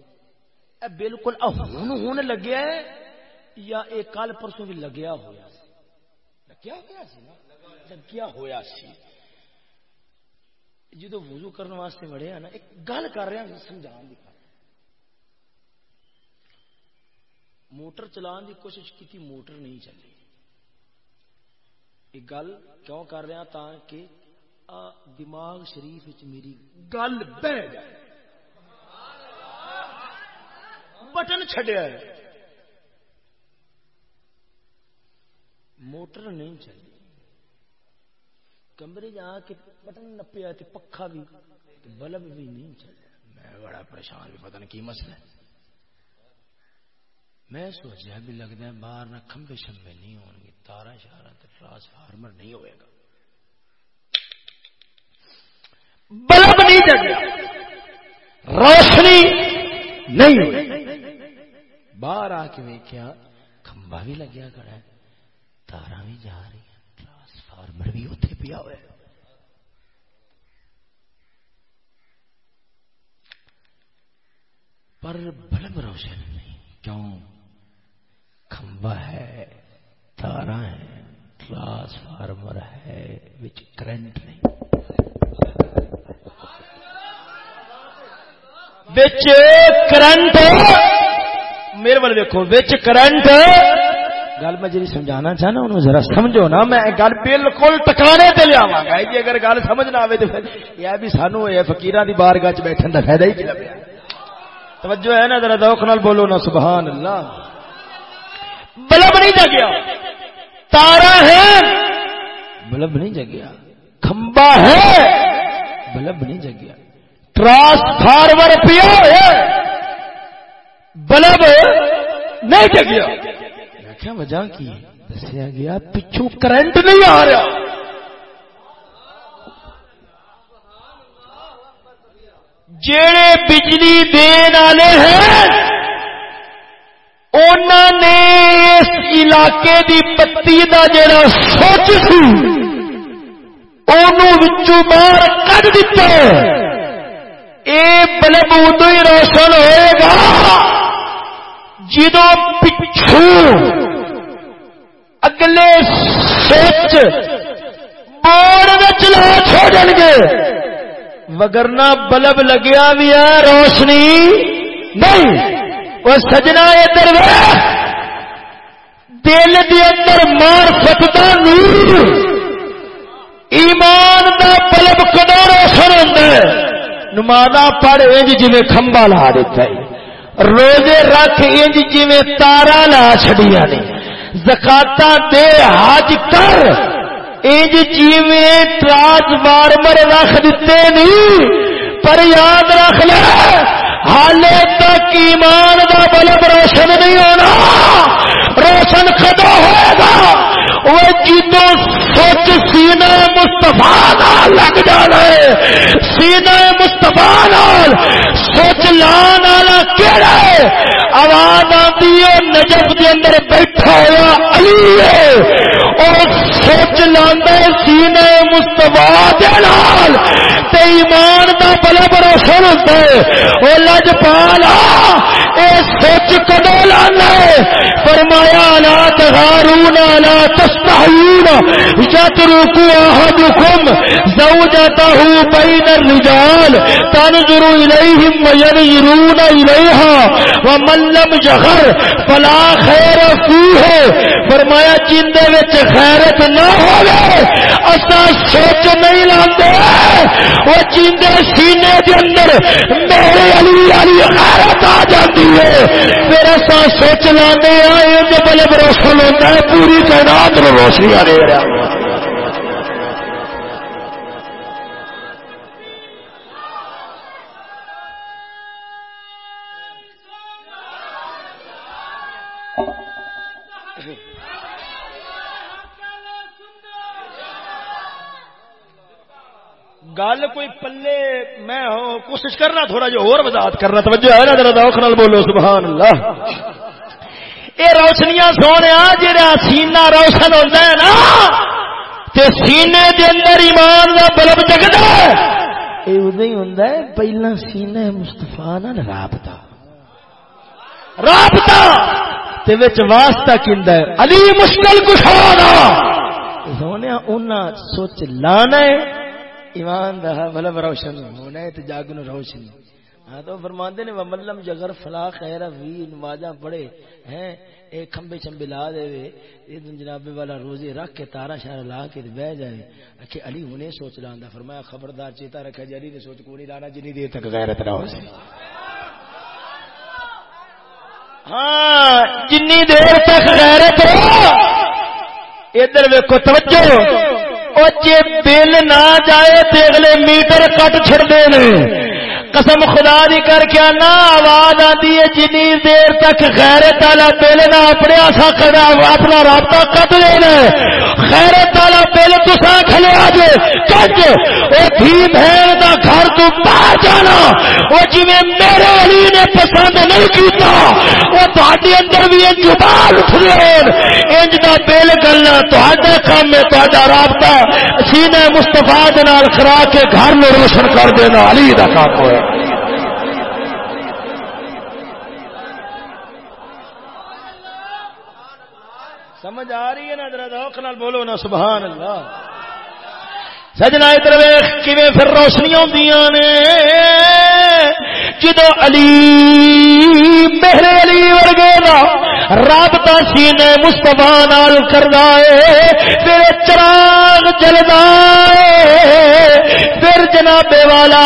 S3: اے بالکل ہوں ہوں لگیا ہے، یا یہ کل پرسوں بھی لگیا ہوا لگیا ہوا سی نا۔ لگیا ہوا سی۔ جدو وضو کرنے واسطے بڑے نا، ایک گل کر رہا سمجھا موٹر چلان دی کوشش کی موٹر نہیں چلی۔ ایک گل کیوں کر رہا تاکہ دماغ شریف میری گل بہ جائے۔ بٹن چڈیا موٹر نہیں چلی۔ کمرے جا کے بٹن نپیا پکھا بھی بلب بھی نہیں چلیا میں بڑا پریشان بھی پتہ نہیں کی مسئلہ ہے۔ میں سوچا بھی لگتا ہے باہر نہ کھمبے شمبے نہیں ہون گے تارا شارا ٹرانسفارمر نہیں ہوئے گا۔ بلب نہیں جگہ روشنی نہیں۔ باہر آ کے ویکیا کھمبا بھی لگیا کھڑا ہے تارا بھی جا رہی ٹرانسفارمر بھی اتنے پیا ہوا پر بلب روشن نہیں، کیوں؟ کھمبا ہے، تارا ہے ٹرانسفارمر ہے، وچ کرنٹ نہیں۔ کرنٹ، میرے بل دیکھو بچ کرنٹ گل میں جی سمجھانا چاہنا، انہوں ذرا سمجھو نا، میں گل بالکل ٹکانے تے لیا گا۔ جی اگر گل سمجھ نہ آئے تو یہ بھی سانو یہ فقیران دی بارگاہ چ بیٹھن کا فائدہ ہی کیا توجہ ہے نا، ذرا دوکھ نال بولو نا، سبحان اللہ۔ بلب نہیں جگیا۔ تارا ہے۔ بلب نہیں جگیا۔ کھمبا ہے۔ بلب نہیں جگیا۔ ٹرانسفارمر پیا ہے۔ بلب نہیں جگیا۔ کیا وجہ کی؟ دسیا گیا پچھو کرنٹ نہیں آ رہا۔ جڑے بجلی دین والے ہیں انہوں نے اس علاقے دی پتی دا جڑا سوچ سی باہر کھ دیتا یہ بلب ادو ہی روشن ہوئے گا جدو پچھو اگلے سوچ بورڈ لا چھوڑ گے وگرنا بلب لگیا بھی ہے روشنی نہیں وہ سجنا ادھر دل کے اندر مار سکتا نور ایمان دا بلب کدو روشن ہوتا ہے نمازا پڑھ انج جی کھمبا لا دیتا ہے روزے رکھ انج جی تارا لا چڑیا نے زکاتا دے، حج کر۔ انج جیویں ٹرانسفارمر رکھ دیتے نہیں، پر یاد رکھ لے، حالے تک ایمان دا بلب روشن نہیں ہونا۔ روشن کدو ہوئے گا۔ وہ جدو سوچ سینے مستفا لگ جانا ہے۔ سینے مستفا سوچ لان والا کہڑا ہے؟ آواز آتی ہے نجف کے اندر بیٹھا ہوا علی ہے۔ اور سوچ لانا سینے مستفا ایمان دا بلب روشن ہوتا ہے۔ وہ لج پالا۔ اے سوچ کدو لانا ہے؟ فرمایا لا تغارون لا تستحیون یترکو احدکم زوجته بین الرجال، تنظر الیہم وینظرون الیہا، ومن لم یغر فلا خیر فیہ۔ فرمایا جندے وچ خیرت نہ ہوے اسا سوچ نہیں لاندے۔ او جندے سینے دے اندر میرے علی علی غیرت آ جاتی ہے۔ پھر اسا سوچ لاندے، آئے جو بلے روشن ہوتا ہے پوری کائنات نو روشنیاں دے رہا
S1: گل کوئی پلے، میں ہوں کوشش کرنا تھوڑا جو اور وضاحت کرنا توجہ ہے نا، ذرا دوکھ نال بولو، سبحان اللہ۔ اے روشنیاں سونے جہاں سینہ روشن ہوتا ہے نا تے سینے دے اندر ایمان دا بلب ہے۔ اے ادو ہی ہے پہلا سینہ مصطفی نال رابطہ۔ رابطہ! تے وچ واسطہ کیندا ہے؟ علی مشکل کشا دا۔ سونے انہاں سوچ لانا ہے ایمان دا مطلب روشن ہونا ہے تو جاگن روشن۔ ہاں تو فرماندے نے ملم جگر فلا خیر وی نمازاں پڑھے، ہیں، اے کھمبے چمبے لا دے وے، اے جناب والا روزے رکھ کے تارا شارا لا کے بہ جائے۔ کہ علی ہنے سوچ لاندا فرمایا خبردار چیتا رکھا جی علی نے سوچ کو نہیں لانا جنی دیر تک غیرت نہ ہو سکے ہاں جنی دیر تک غیرت ہو ادھر ویکھو، توجہ۔ جی بل نہ جائے تو اگلے میٹر کٹ چڑتے ہیں قسم خدا دی کر کے نہ آواز آتی ہے جنی دیر تک غیرت والا بل نہ اپنے اپنا رابطہ کٹ لینا خیرت والا بل تسا کھلے آج۔ کچ وہ تھی بہن کا گھر تو باہر جانا۔ وہ جی میرے علی نے پسند نہیں کیتا، وہ تھوڑے اندر بھی انج بال اٹھ رہے انج کا بل گلنا تا کام ہے تا رابطہ سینے مستفا کرا کے گھر میں روشن کر دینا، علی کا کام ہوا سمجھ آ رہی ہے نا؟ ذرا ذوق نال بولو نا سبحان اللہ سجنا ادھر ویخ کیویں پھر روشنیاں ہوندیاں نے؟ جدو علی میرے علی ورگے دا رابطہ سینے مستفا نال کرنا ہے پھر چراغ جلدا ہے پھر جناب والا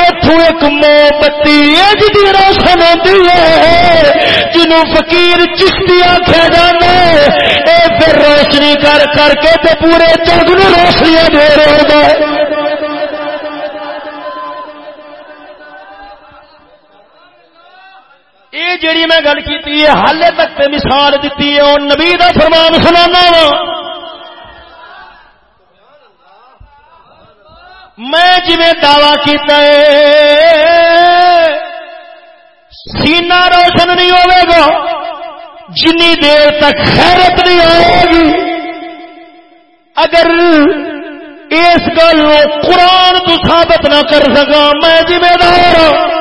S1: اتو ایک موم بتی جی روشن ہوتی ہے، جنوں فقیر چشتی آخیا جانا اے پھر روشنی کر کر کے تے پورے جگ نو روشنیاں دے رہے ہیں یہ جیڑی میں گل کی حال تک تے مثال دیتی ہے، اور نبی دا فرمان سنانا وا۔ میں جی دعوی کیتا ہے، سینہ روشن نہیں ہوئے گا، جنی دیر تک خیرت نہیں آئے گی۔ اگر اس گل قرآن تو ثابت نہ کر سکا میں ذمہ دار ہوں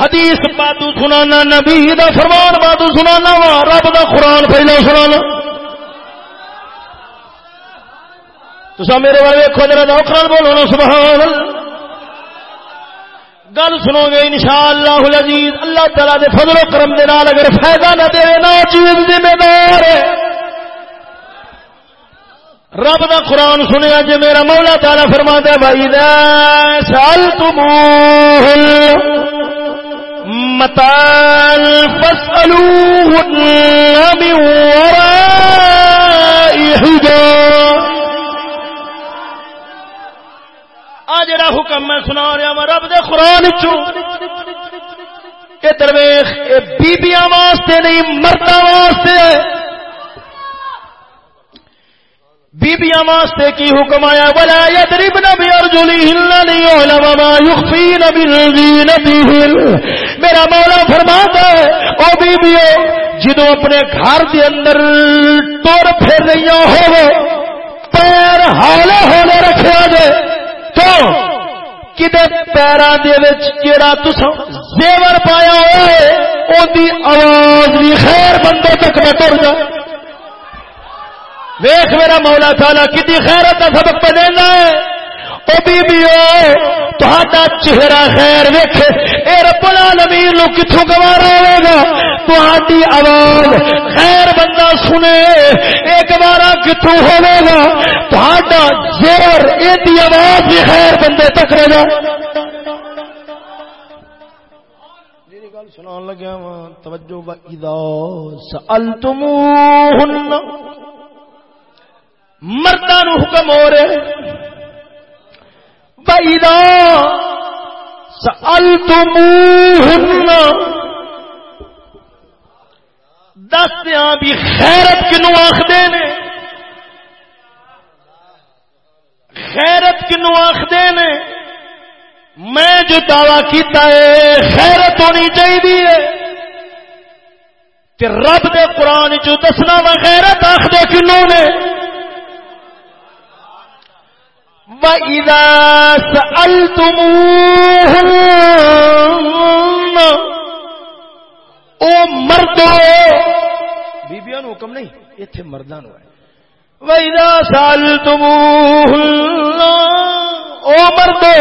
S1: حدیث بادو سنانا، نبی دا فرمان بادو سنانا، وا رب دا قرآن پہلے سنانا۔ تو میرے والے ویکو جرا دوکھان بولو نا، سبحان۔ گل سنو گے ان شاء اللہ العزیز، اللہ تعالی دے فضل و کرم دے نال اگر فائدہ نہ دے نا چیز ذمہ دار رب دا قرآن سنیا جی میرا مولا تعالی فرما دے بھائی سال تم متال فاسألوهن من وراء حجاب آ جڑا حکم میں سنا رہا ہوں، رب دے قرآن چو ادھر ویخ بیبیاں واسطے نہیں مردہ واسطے ہے۔ بیبیاں واسطے کی حکم آیا، ولا یضربن بارجلهن ليعلم ما يخفين من زينتهن۔ میرا مولا فرماتا ہے، او بیبیو، جدو اپنے گھر دے اندر ٹر پھر رہی ہو پیر ہالے ہونے رکھے دے تو کدے پیروں دے وچ جیڑا تساں زیور پایا ہوا ہے اون دی آواز بھی خیر بندے تک نہ ٹر جائے
S3: ویخ میرا مولا تالا، کتنی خیرت کا سبق پہ دینا ہے۔ او بی بی تا چہرہ خیر ویخ اے رب العالمین، نو کتوں گوارا ہوئے گا؟ تہاڈی آواز خیر بندہ سنے۔ اے گوارا کتوں ہوئے گا؟ تہاڈا زور ایدی آواز بھی خیر بندے تک رہے گا۔ سنان لگیا وا توجہ و اذا سالتموہن سالتموهن مردان حکم ہو رہے بیدا سالتموهن دسیا بھی خیرت کنو آخدے نے؟ خیرت کنو آخدے نے؟ میں جو دعوی کیتا ہے، خیرت ہونی چاہیے کہ رب دے قرآن چ دسنا وا خیرت آخر کنوں نے؟ وَإِذَا سَأَلْتُمُوهُنَّ او مردو بیبیاں حکم نہیں، ایتھے مرداں نو ہے وَإِذَا سَأَلْتُمُوهُنَّ او مردو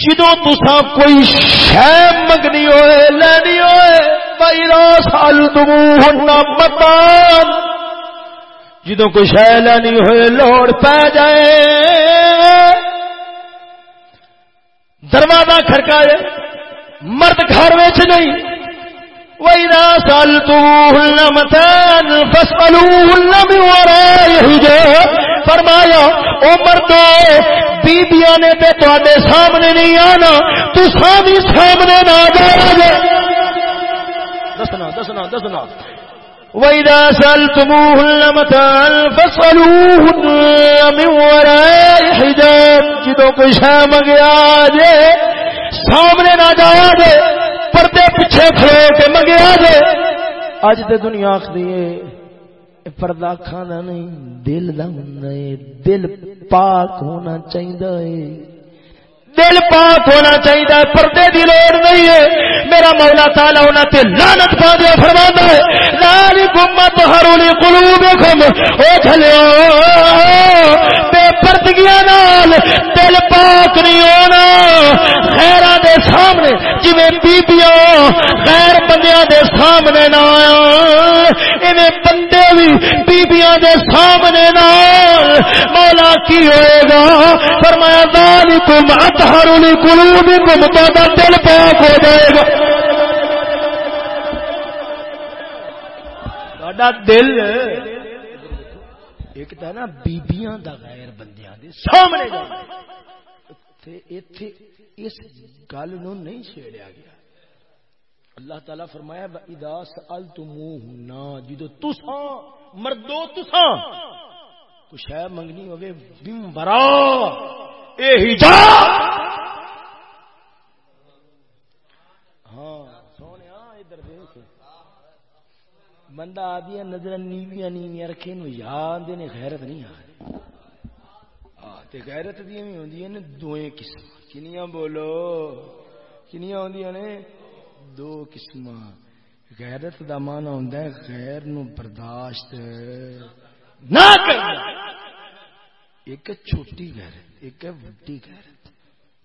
S3: جدو تسا کوئی شہ منگنی ہوئے، لینی ہوئے، وَإِذَا سَأَلْتُمُوهُنَّ مَتَانَ جدو کوئی شہ لینی ہوئے لوڑ پہ جائے۔ دروازہ کھڑکائے، مرد گھر میں نہیں۔ وَإِذَا سَأَلْتُمُوهُنَّ مَتَانَ فَاسْأَلُوهُنَّ مِنْ وَرَاءِ حِجَابٍ فرمایا، او مردو، بیبیاں نے تے تواڈے سامنے نہیں آنا، تو سامنے سامنے نہ آ دسنا دسنا دسنا وَإِذَا سَأَلْتُمُوهُنَّ مَتَاعًا فَاسْأَلُوهُنَّ مِنْ وَرَاءِ حِجَابٍ جدوں کوئی شے منگیا جے سامنے نہ جایا جے، پردے پیچھے کھڑو کے منگیا جے اج تے دنیا آکھدی ہے پردہ کھانا نہیں، دل دا ہونا ہے، دل پاک ہونا چاہیے دل پاک ہونا چاہیے، پردے دی لوڑ نہیں ہے۔ میرا مولا تالا ہونا تے لانت پا دیا فرما ہے لال گمت ہرولی قلوبکم او جھلیا بے پردگیاں نال دل پاک نہیں ہونا۔ خیرہ دے سامنے، جویں بیبیاں، غیر بندیاں دے سامنے نہ آیا۔ انہیں بندے بھی بیبیاں دے سامنے نال مولا کی ہوئے گا؟ فرمایا ذالکم اطہر لقلوبکم تو دل پاک ہو جائے گا۔ دل ایک تو نا بیبیاں دا غیر بندیاں دے سامنے اس گل نو نہیں چھیڑیا گیا۔ اللہ تعالی فرمایا اذا سالتموهن جدو تساں، مردو تساں کچھ ہے منگنی ہوے بم برا اے حجاب ہاں سونیا ہاں، ادھر دیکھ۔ بندہ آدی نظر نیویاں نیویاں رکھے نو یاد نے غیرت نہیں آ ہاں، تے غیرت دی بھی ہوندی نے دوئیں قسم کنیاں بولو، کنیاں ہوندیاں نے، دو قسم غیرت دا مانا ہوندا ہے غیر نو برداشت۔ نہ کرنا۔ ایک چھوٹی غیرت۔ ایک ہے وڈی غیرت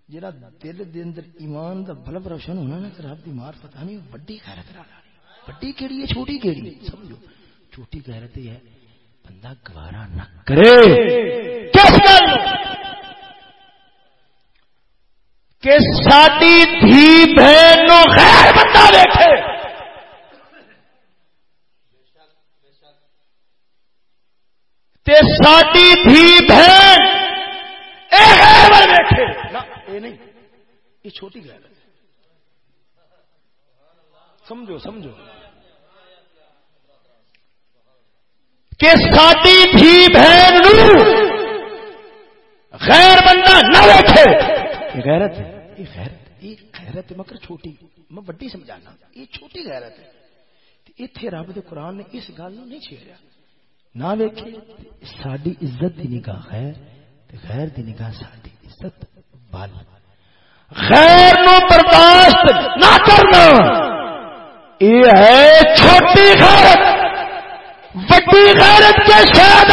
S3: جڑا دل دے اندر ایمان دا بلب روشن ہونا نا رب دی معرفت آنی وڈی غیرت نال وڈی کیڑی ہے، چھوٹی کیڑی ہے؟ سمجھو، چھوٹی غیرت یہ ہے بندہ گوارا نہ کرے۔ کس گل؟ کہ ساری دھی بہن نو خیر بندہ دیکھے تے ساری دھی بہن نہ اے نہیں، یہ چھوٹی غیر ہے۔ سمجھو سمجھو۔ کہ ساری دھی بہن نو، غیر بندہ نہ دیکھے یہ غیرت ہے، یہ غیرت یہ غیرت مگر چھوٹی۔ میں بڑی سمجھانا، یہ چھوٹی غیرت ہے۔ اتنے رب دے قرآن نے اس گل نہیں چھیڑیا۔ نہ ویکھے ساری عزت دی نگاہ ہے غیر دی نگاہ ساری عزت بل غیر نو برداشت نہ کرنا۔ یہ ہے چھوٹی غیرت، وڈی غیرت کے شاید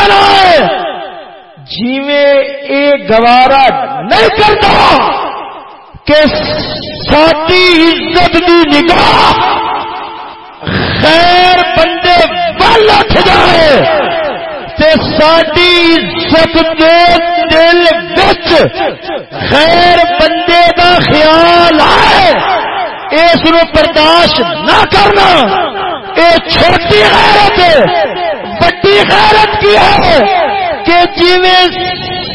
S3: جیویں اے گوارا نہیں کرتا کہ ساری عزت دی نگاہ خیر بندے بل اٹھ جائے۔ تے ساری عزت دے دل بچ خیر بندے دا خیال آئے، اس نو برداشت نہ کرنا۔ اے چھوٹی غیرت، بڑی غیرت کی ہے کہ جیویں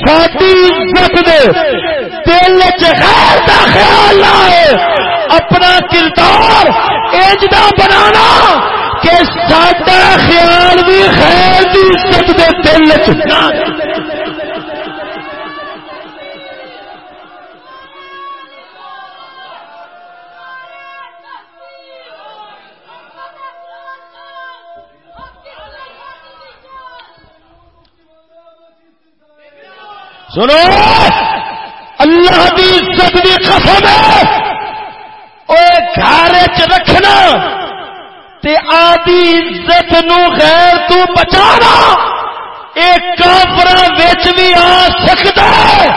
S3: ساری عزت دے دل چیر کا خیال آئے، اپنا کردار ایجنا بنانا۔ کہ ساڈا خیال بھی خیر کی عزت دے دل چ سنو، اللہ کی عزت کی قسم ہے۔ گھر چ رکھنا۔ تے آدی عزت نو غیر تو بچانا، ایک کافر بھی آ سکتا ہے۔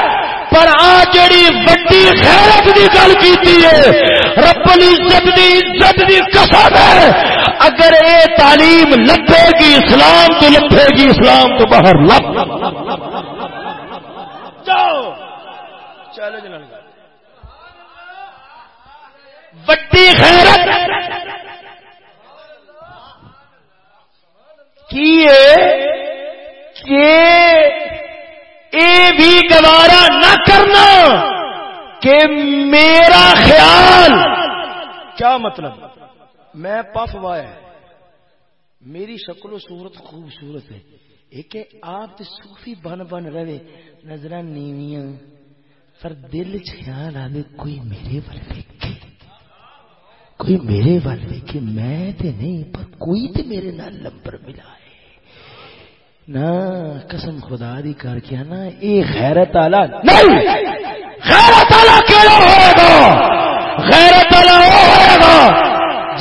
S3: پر آ جڑی وڈی خیرت کی گل کی رب العزت دی عزت دی قسم ہے۔ اگر اے تعلیم لبے گی اسلام تو لبے گی اسلام تو باہر لب۔ چیلنج وڈی خیرت کی بھی گوارا نہ کرنا کہ میرا خیال کیا مطلب؟ میں پف وایا میری شکل و صورت خوبصورت ہے۔ ایک آپ صوفی بن بن رہے۔ نظر نیویاں۔ پر دل خیال آئے کوئی میرے ول ویکھے۔ کوئی میرے ول ویکھے۔ میں تے نہیں، پر کوئی تے میرے نال لمبر ملا نہ قسم خدا دی کر کے نا، اے غیرت آلہ نہیں! غیرت آلہ کیڑا ہوئے گا؟ غیرت والا ہوئے گا؟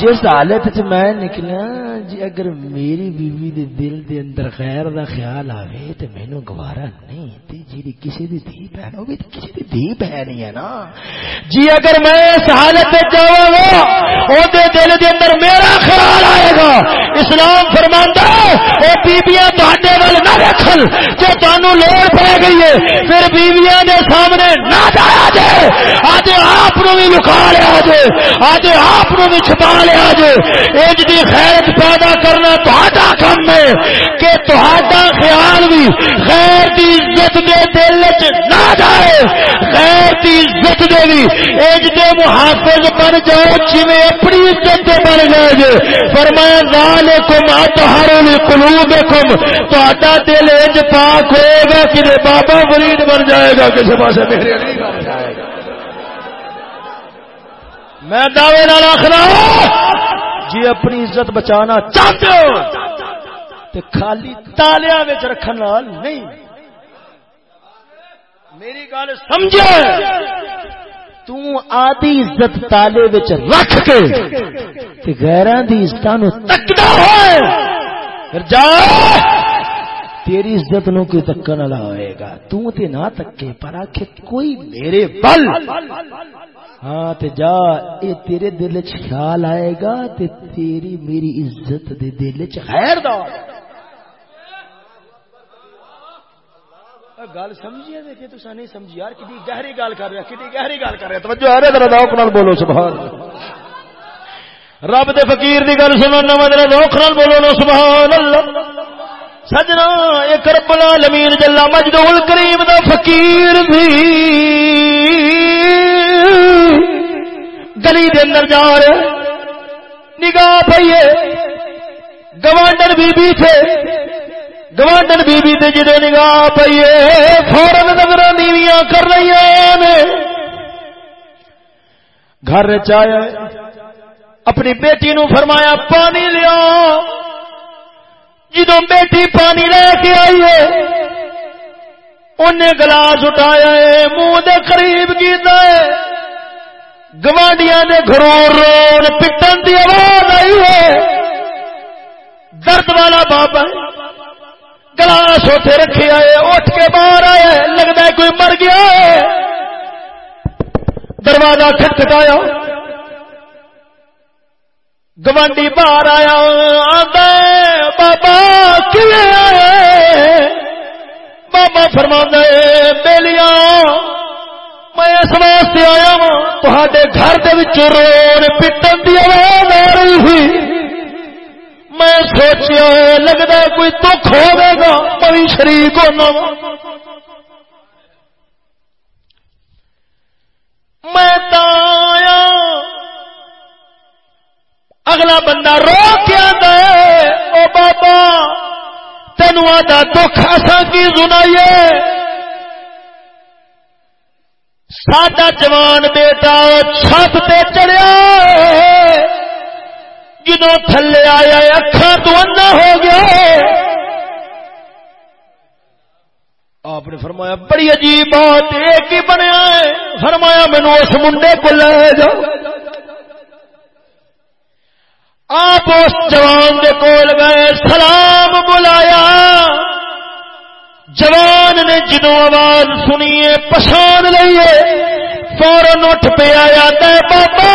S3: جس حالت چ میں نکلا جی اگر میری بیوی دے دل دے اندر خیر دا خیال آوے تے مینوں گوارا نہیں، تے جیڑی کسی دی دھی بہن ہوے تے کسی دی دھی بہن ہی ہے نا۔ جی اگر میں اس حالت وچ جاواں گا او دے دل دے اندر میرا خیال آئے گا۔ اسلام فرماندا ہے، او بیبییاں تہاڈے ول نہ رکھن جے تانوں لوڑ پے گئی ہے، پھر بیویاں دے سامنے نہ جایا جائے اج آپ نو بھی لکا لیا جے اج آپ نو بھی چھپا لیا والے جے اج دی خیرت پیدا کرنا تا کم ہے کہ تا خیال بھی غیر دی عزت دے دل چ نہ جائے، غیر دی عزت دے بھی ایج دے محافظ بن جاؤ جی اپنی عزت دے بن گئے جے۔ فرمایا، ذالکم اطہر لقلوبکم۔ تہاڈا دل انج پاک ہوئے گا کہ بابا فرید بن جائے گا کسی پاسے میرے نہیں بن جائے گا میں دعوے نال آخر جی اپنی عزت بچانا چاہتے ہو تو خالی تالیا رکھنے نہیں۔ میری گل سمجھ آدھی عزت تالے رکھ کے غیران دی عزت تکنا ہو جا۔ تیری عزت نو کوئی تکن والا ہوئے گا۔ تو تے نہ تکے، پر آخ کوئی میرے بل۔ ہاں تے جا، اے تیرے دل چ خیال آئے گا تے تیری میری عزت دے دل چ خیر دا۔ گل سمجھیے دے کہ تسا نہیں سمجھی، یار کتنی گہری گل کر رہا کتنی گہری گل کر رہا توجہ آ رہا ذرا ذوق نال بولو، سبحان رب دے فقیر دی گل سنن نہ ذرا ذوق نال بولو نا سبحان اللہ۔ سجنا، ایک رب العالمین جل مجد الکریم دا فقیر بھی۔ گلی دے اندر جا رہے، نگاہ پائیے گوانڈر بی بی تھے۔ گوانڈر بی بی تے جدے نگاہ پائیے فورن نظر نیویاں کر رہی ہیں گھر چایا، اپنی بیٹی نو فرمایا، پانی لیا۔ جدو بیٹی پانی لے کے آئی ہے، انہیں گلاس اٹھایا ہے، منہ دے قریب کیتا ہے۔ گوانڈیاں نے گھروں رون پٹن کی آواز آئی ہے۔ درد والا بابا گلاس اتنے رکھے آئے، اٹھ کے باہر آئے لگتا ہے کوئی مر گیا دروازہ کھٹکھٹایا۔ گوانڈی باہر آیا آدھا بابا کلے آئے بابا فرما بیلیاں، میں اس واسطے آیا ہاں، وا تے گھر دور پٹن کی آواز آ رہی تھی میں سوچیا لگتا کوئی دکھ ہوگا میں شریک ہونا میں تینوں آدھا دکھ اصا کی سنائیے ساڈا جوان بیٹا چھت تے چڑھیا جدو تھلے آیا اکھا تو انا ہو گیا آپ نے فرمایا، بڑی عجیب بات، ایک ہی بنیا ہے۔ فرمایا مینو اس منڈے کو لے جاؤ۔ آپ اس جوان کے کول گئے، سلام بلایا۔ جوان نے جدو آواز سنیے، پچھان لیے فورن اٹھ پہ آیا، دے بابا!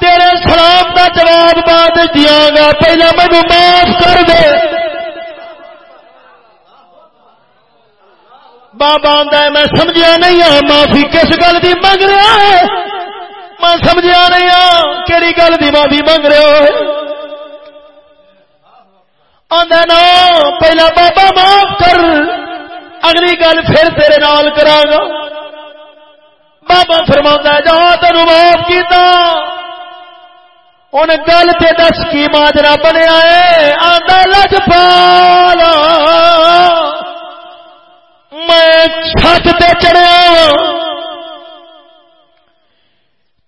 S3: تیرے سلام کا جواب بعد دیا گا پہلے مجھے معاف کر دے۔ بابا آدھا میں سمجھا نہیں ہوں معافی کس گل کی منگ رہا ہے میں سمجھا نہیں ہوں کہڑی گل کی معافی منگ رہے ہو؟ نا پہلا بابا معاف کر، اگلی گل پھر تیرے نال کرا گا۔ بابا فرما جا تین معاف کیتا ہوں گل تے دس کی ماجرا بنیا ہے آدھا لج پالا۔ میں چھت تے چڑھیا ہاں۔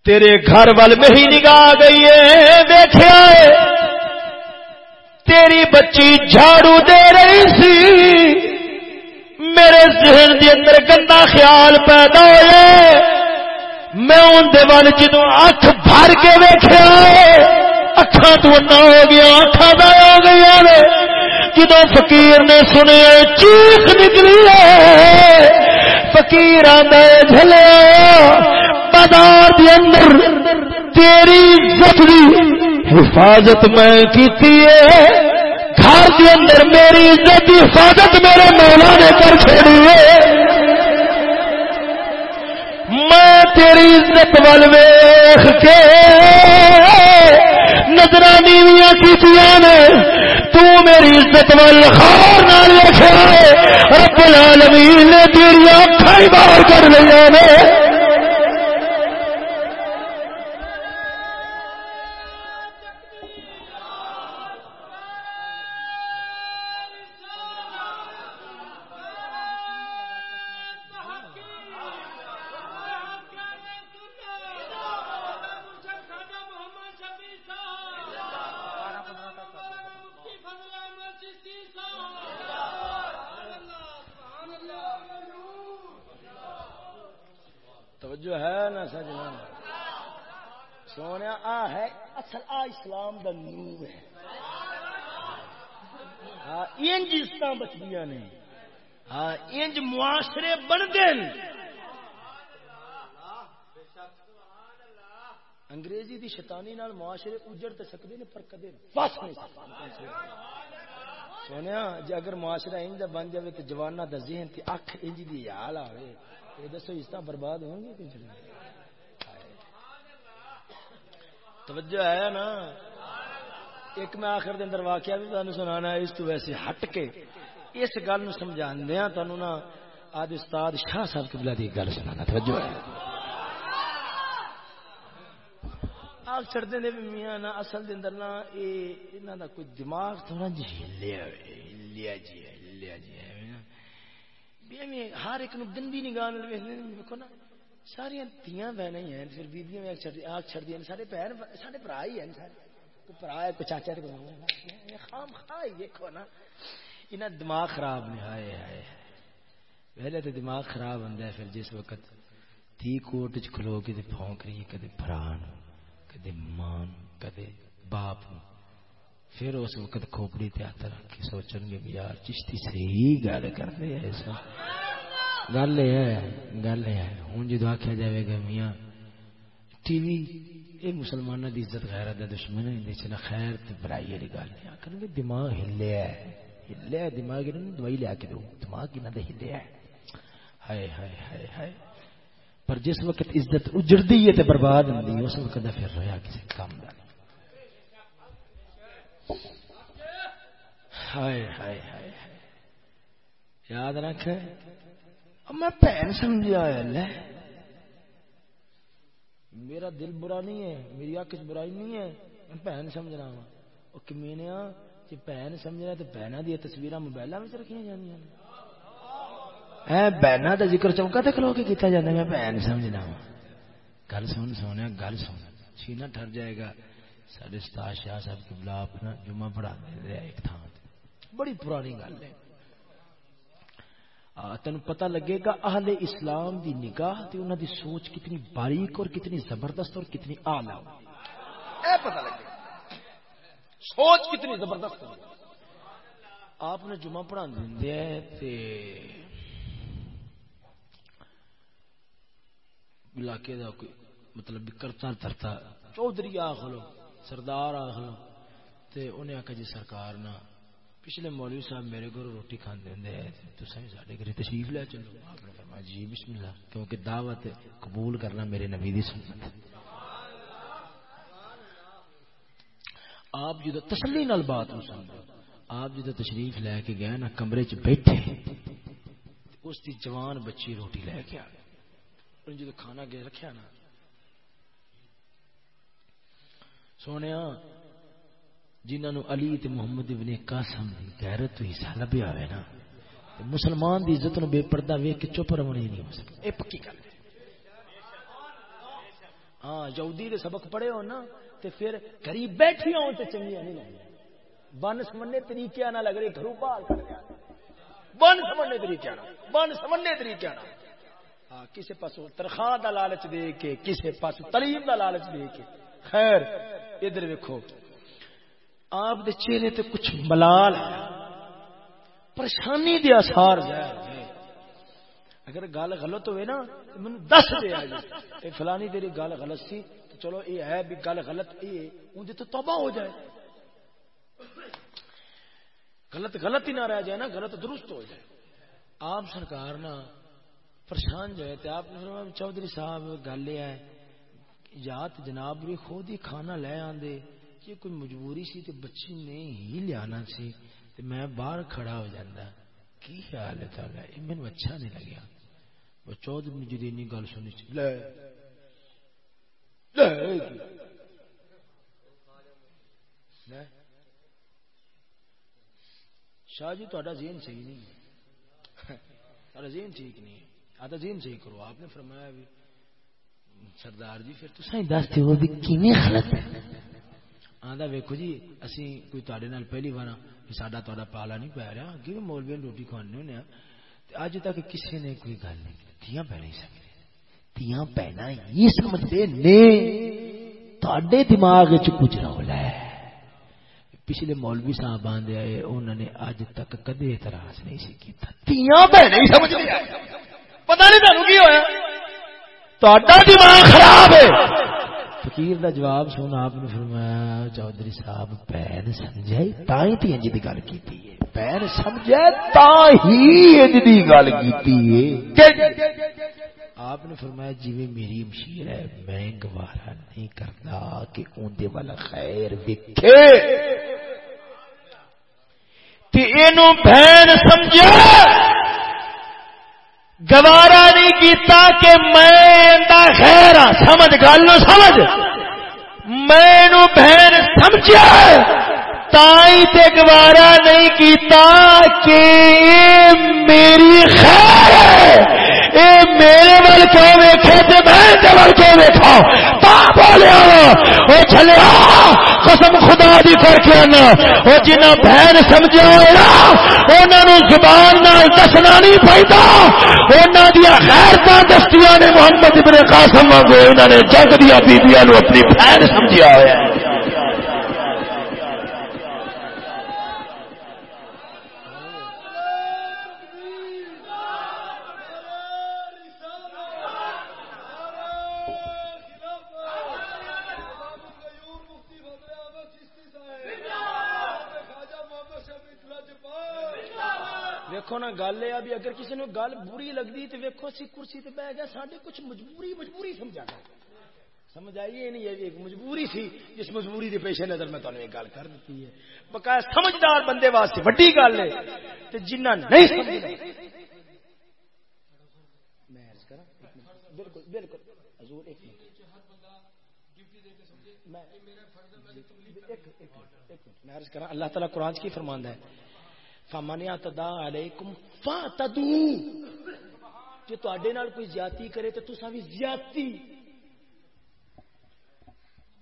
S3: تیرے گھر وال میں ہی نگاہ گئی ہے دیکھا ہے۔ تیری بچی جھاڑو دے رہی سی۔ میرے ذہن دے اندر گندا خیال پیدا ہوئے میں اندر وال جدو اکھ بھر کے ویخیا اکھا تو ہو گیا اکھا دیا ہو گئی جدو فقیر نے سنے چیخ نکلی ہے۔ فقیر آدھے جھلیا۔ بازار دے اندر تیری عزت حفاظت میں کیتی ہے۔ گھر کے اندر میری عزت کی حفاظت میرے مولا نے کر چھڑی ہے۔ میں تیری عزت وال ویخ کے نظر نیویاں کی نے۔ تو میری عزت وال خار نہ لکھا رب العالمین نے تیری اکھائی باہر کر لیا نے جو ہے نا سجنا۔ سونے، آ ہے۔ اصل آ اسلام دا نور ہے۔ ہاں انج عزت بچدیا نے۔ ہاں انج معاشرے بنتے انگریزی دی شیطانی نال معاشرے اجڑ تے سکدے نے، پر کدے بس نہیں سونیا جے اگر معاشرہ انج دا بن جاوے تے جواناں دا ذہن تے اکھ انج دی حال آوے۔ تے دسو عزت برباد ہوں گی کچھ توجہ ہے نا؟ ایک میں آخر دن واقعہ بھی تمہیں سنانا اس تو ویسے ہٹ کے اس گل سمجھا دیا ہاں، تمہوں نا آج استاد شاہ صاحب قبلہ دی گل سنانا، توجہ ہے آگ چڑھتے نے بھی میاں نا، اصل دن نا یہ انہوں دا کوئی دماغ تھوڑا جی ہلیا ہلیا جی ہلیا جی۔, جی۔ ہے ہر ایک نو دن بھی نگاہ ویکو نا سارا دیا بہن ہی ہیں پھر بیبیاں آگ چڑ دیا سارے بہن سارے برا ہی ہیں، سارے۔ کوئی برا ہے، کوئی چاچا خام خا ہی دیکھو نا۔ انہیں دماغ خراب نہیں آئے آئے پہلے تو دماغ خراب ہوتا ہے، پھر جس وقت تھی کوٹ چ کھلو کے پھونک رہی ہے، کدے برا کدے ماں کدے باپ نو
S1: پھر اس وقت کھوپڑی تے ہاتھ رکھ کے سوچن گے یار چشتی صحیح گل کرتے ہیں ایسا۔ گل یہ ہے، گل یہ ہے۔ ہوں جدو آخیا جائے گا، میاں، ٹی وی یہ مسلمانوں کی عزت، غیرت کا دشمن ہے چلا خیر تے برائی والی گل نہیں آخر گے، دماغ ہلیا ہے۔ ہلیا دماغ دوائی لیا کے دو۔ دماغ انہوں نے ہلیا ہے۔ ہائے ہائے ہائے ہائے۔ پر جس وقت عزت اجڑتی ہے تے برباد ہوتی ہے، اس وقت پھر رہا کسی کام کا ہائے ہائے ہائے یاد رکھ۔ میں بھن سمجھا لے۔ میرا دل برا نہیں ہے، میری اک برائی نہیں ہے، میں بھن سمجھنا وا۔ وہ کمینیا جی بھن سمجھنا تو بہنوں دیا تصویر موبائل میں رکھا جانیا بہنا کا ذکر چوکا تو کھلو کے کیا جاتا میں بہن سمجھنا وا۔ گل سن سونے گل سن۔ سینا ٹر جائے گا۔ سارے استاد شاہ صاحب کی اپنا جمعہ پڑھا دے ایک تھان بڑی پرانی گل ہے۔ تین پتہ لگے گا اہل اسلام دی نگاہ تے انہاں دی سوچ کتنی باریک اور کتنی زبردست اور کتنی اعلی۔ اے پتہ لگے سوچ کتنی زبردست آپ نے جمعہ پڑھا دے تے علاقے دا کوئی مطلب کرتا ترتا چودھری آخ لو سردار آخ تے انہیں آخا جی سرکار نہ، پچھلے مولوی صاحب میرے گھر روٹی کھانے دیں تو سہی سارے گھر تشریف لے چلو۔ آپ نے فرمایا جی بسم اللہ، کیونکہ دعوت قبول کرنا میرے نبی دی سنت۔ آپ جدو تسلی نال بات نو سن آپ جدو تشریف لے کے گئے نا کمرے چ بیٹھے اس دی جوان بچی روٹی لے کے آ گئے۔ جدو کھانا گئے رکھیا نا سونے جنہوں علی تے محمد ابن قاسم دی غیرت تو حصہ لبیا ہوئے نا۔ مسلمان دی عزت نو بے پردہ ویکھ کے چپ رہنی نہیں ہو سکتا۔ اے پکی گل ہے۔ ہاں یہودی دے سبق پڑھے ہو نا تے پھر قریب بیٹھی ہوں تے چنگیاں نہیں لگدی بن سمنے طریقے نہ لگ رہے گھروں باہر کر دیا بن سمنے طریقے نہ بن سمنے طریقے نہ۔ ہاں کسے پاسو تنخواہ دا لالچ دے کے کسے پاسو تعلیم دا لالچ دے کے۔ خیر، ادھر ویکھو۔ آپ دے چہرے تے کچھ ملال ہے۔ پریشانی دے اثار اگر گل غلط ہوئے نا من دس دے آج اے فلانی تیری گل غلط سی، تو چلو اے ہے بھی گل غلط، اے ان دے تو توبہ ہو جائے۔ غلط غلط ہی نہ رہ جائے نا، غلط درست ہو جائے۔ آپ سرکار نا پریشان جو ہے تے آپ نے فرمایا، چودھری صاحب، گل یہ ہے یا جناب بھی خود ہی کھانا لے آندے۔ یہ کوئی مجبوری سی تے بچی نے ہی لیا سی تے میں باہر کھڑا ہو جانا کی خیال ہے تعالی یہ مینوں اچھا نہیں لگیا۔ وہ چودھ نے نہیں گل سنی سی۔ لے۔ لے۔ لے۔ شاہ جی تا ذہن صحیح نہیں تھوڑا ذہن ٹھیک نہیں ہے۔ آتا ذہن صحیح کرو۔ آپ نے فرمایا بھی سردار جی پھر تو سائیں دس دیو بھی کیویں غلط ہے آندا ویکھو جی اسی کوئی تواڈے نال پہلی بار ساڈا تواڈا پالا نہیں پی رہا۔ اگے مولوی روٹی کھانے ہونے تے اج تک کسی نے کوئی گل نہیں تیاں پہنا ہی سکدے تیاں پہنا یہ سمجھدے نے تواڈے دماغ وچ کچھ رولا ہے۔ پچھلے مولوی صاحب آندے آئے انہوں نے اج تک کدے اعتراض نہیں سی کیتا۔ تیاں پہنا ہی سمجھ لیا۔ پتہ نہیں تانوں کی ہویا۔ دماغ خراب ہے فقیر دا جواب سن آپ نے فرمایا چودھری صاحب پین سمجھے تا ہی تی انج دی گل کیتی ہے پین سمجھے تا ہی انج دی گل کیتی ہے آپ نے فرمایا جی میری مشیر ہے میں گوارا نہیں کرتا کہ اون والا خیر تے اینو بہن سمجھے گوارا نہیں کیتا کہ میں خیر سمجھ، گل سمجھ۔ میں بہن سمجھا تائی تے گوارا نہیں کیتا کہ میری خیر ہے۔ اے میرے ول کیوں ویکھے تے میں تے ول کیوں ویکھا؟ تا بولیا ہاں۔ او چلیا ہاں۔ قسم خدا دی کر کے نا او جنہ بہن سمجھا ہویا انہاں نو زبان نال دسنا نہیں پیندا انہاں دی غیرتاں دستیاں نے محمد ابن قاسم وانگو، انہاں نے جگ دی بیبییاں نو اپنی بہن سمجھا ہویا
S3: ویکو نا گل یہ بھی اگر کسی نے گل بری لگتی تو ویکو سی کرسی تے بہ گیا سارے کچھ مجبوری مجبوری سمجھا گیا سمجھ آئیے نہیں؟ ہے ایک مجبوری سی جس مجبوری کے پیش نظر میں تمہیں ایک گل کر دیتی ہے۔ بقایا سمجھدار بندے واسطے وڈی گل ہے تو جنہ نہیں سمجھ بالکل بالکل۔ حضور، ایک منٹ۔ میں ایک منٹ میں عرض کرا اللہ تعالیٰ قرآن کی فرماندہ ہے۔ فامانیا تدا علیکم فاتدو کہ تواڈے نال کوئی زیادتی کرے تو تساں بھی زیادتی۔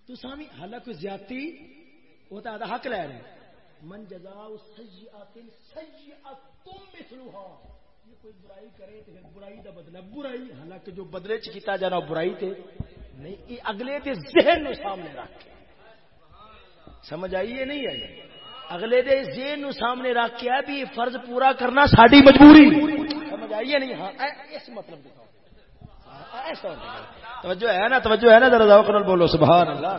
S3: تساں بھی حالانکہ کوئی زیادتی، وہ تو حق لے رہے من جزاء سیئات سیئات مثلها یہ کوئی برائی کرے تو برائی دا بدلہ، برائی۔ حالانکہ جو بدلے چ کیتا جانا برائی تے نہیں، یہ اگلے دے ذہن نو سامنے رکھ کے۔ سمجھ آئیے نہیں آئی؟ اگلے دے ذہن نو سامنے رکھ کے بھی یہ فرض پورا کرنا ساری مجبوری۔ سمجھ آئیے نہیں؟ ہاں اس مطلب ہاں، توجہ ہے نا؟ توجہ ہے نا؟ ذرا ذوق نال بولو سبحان اللہ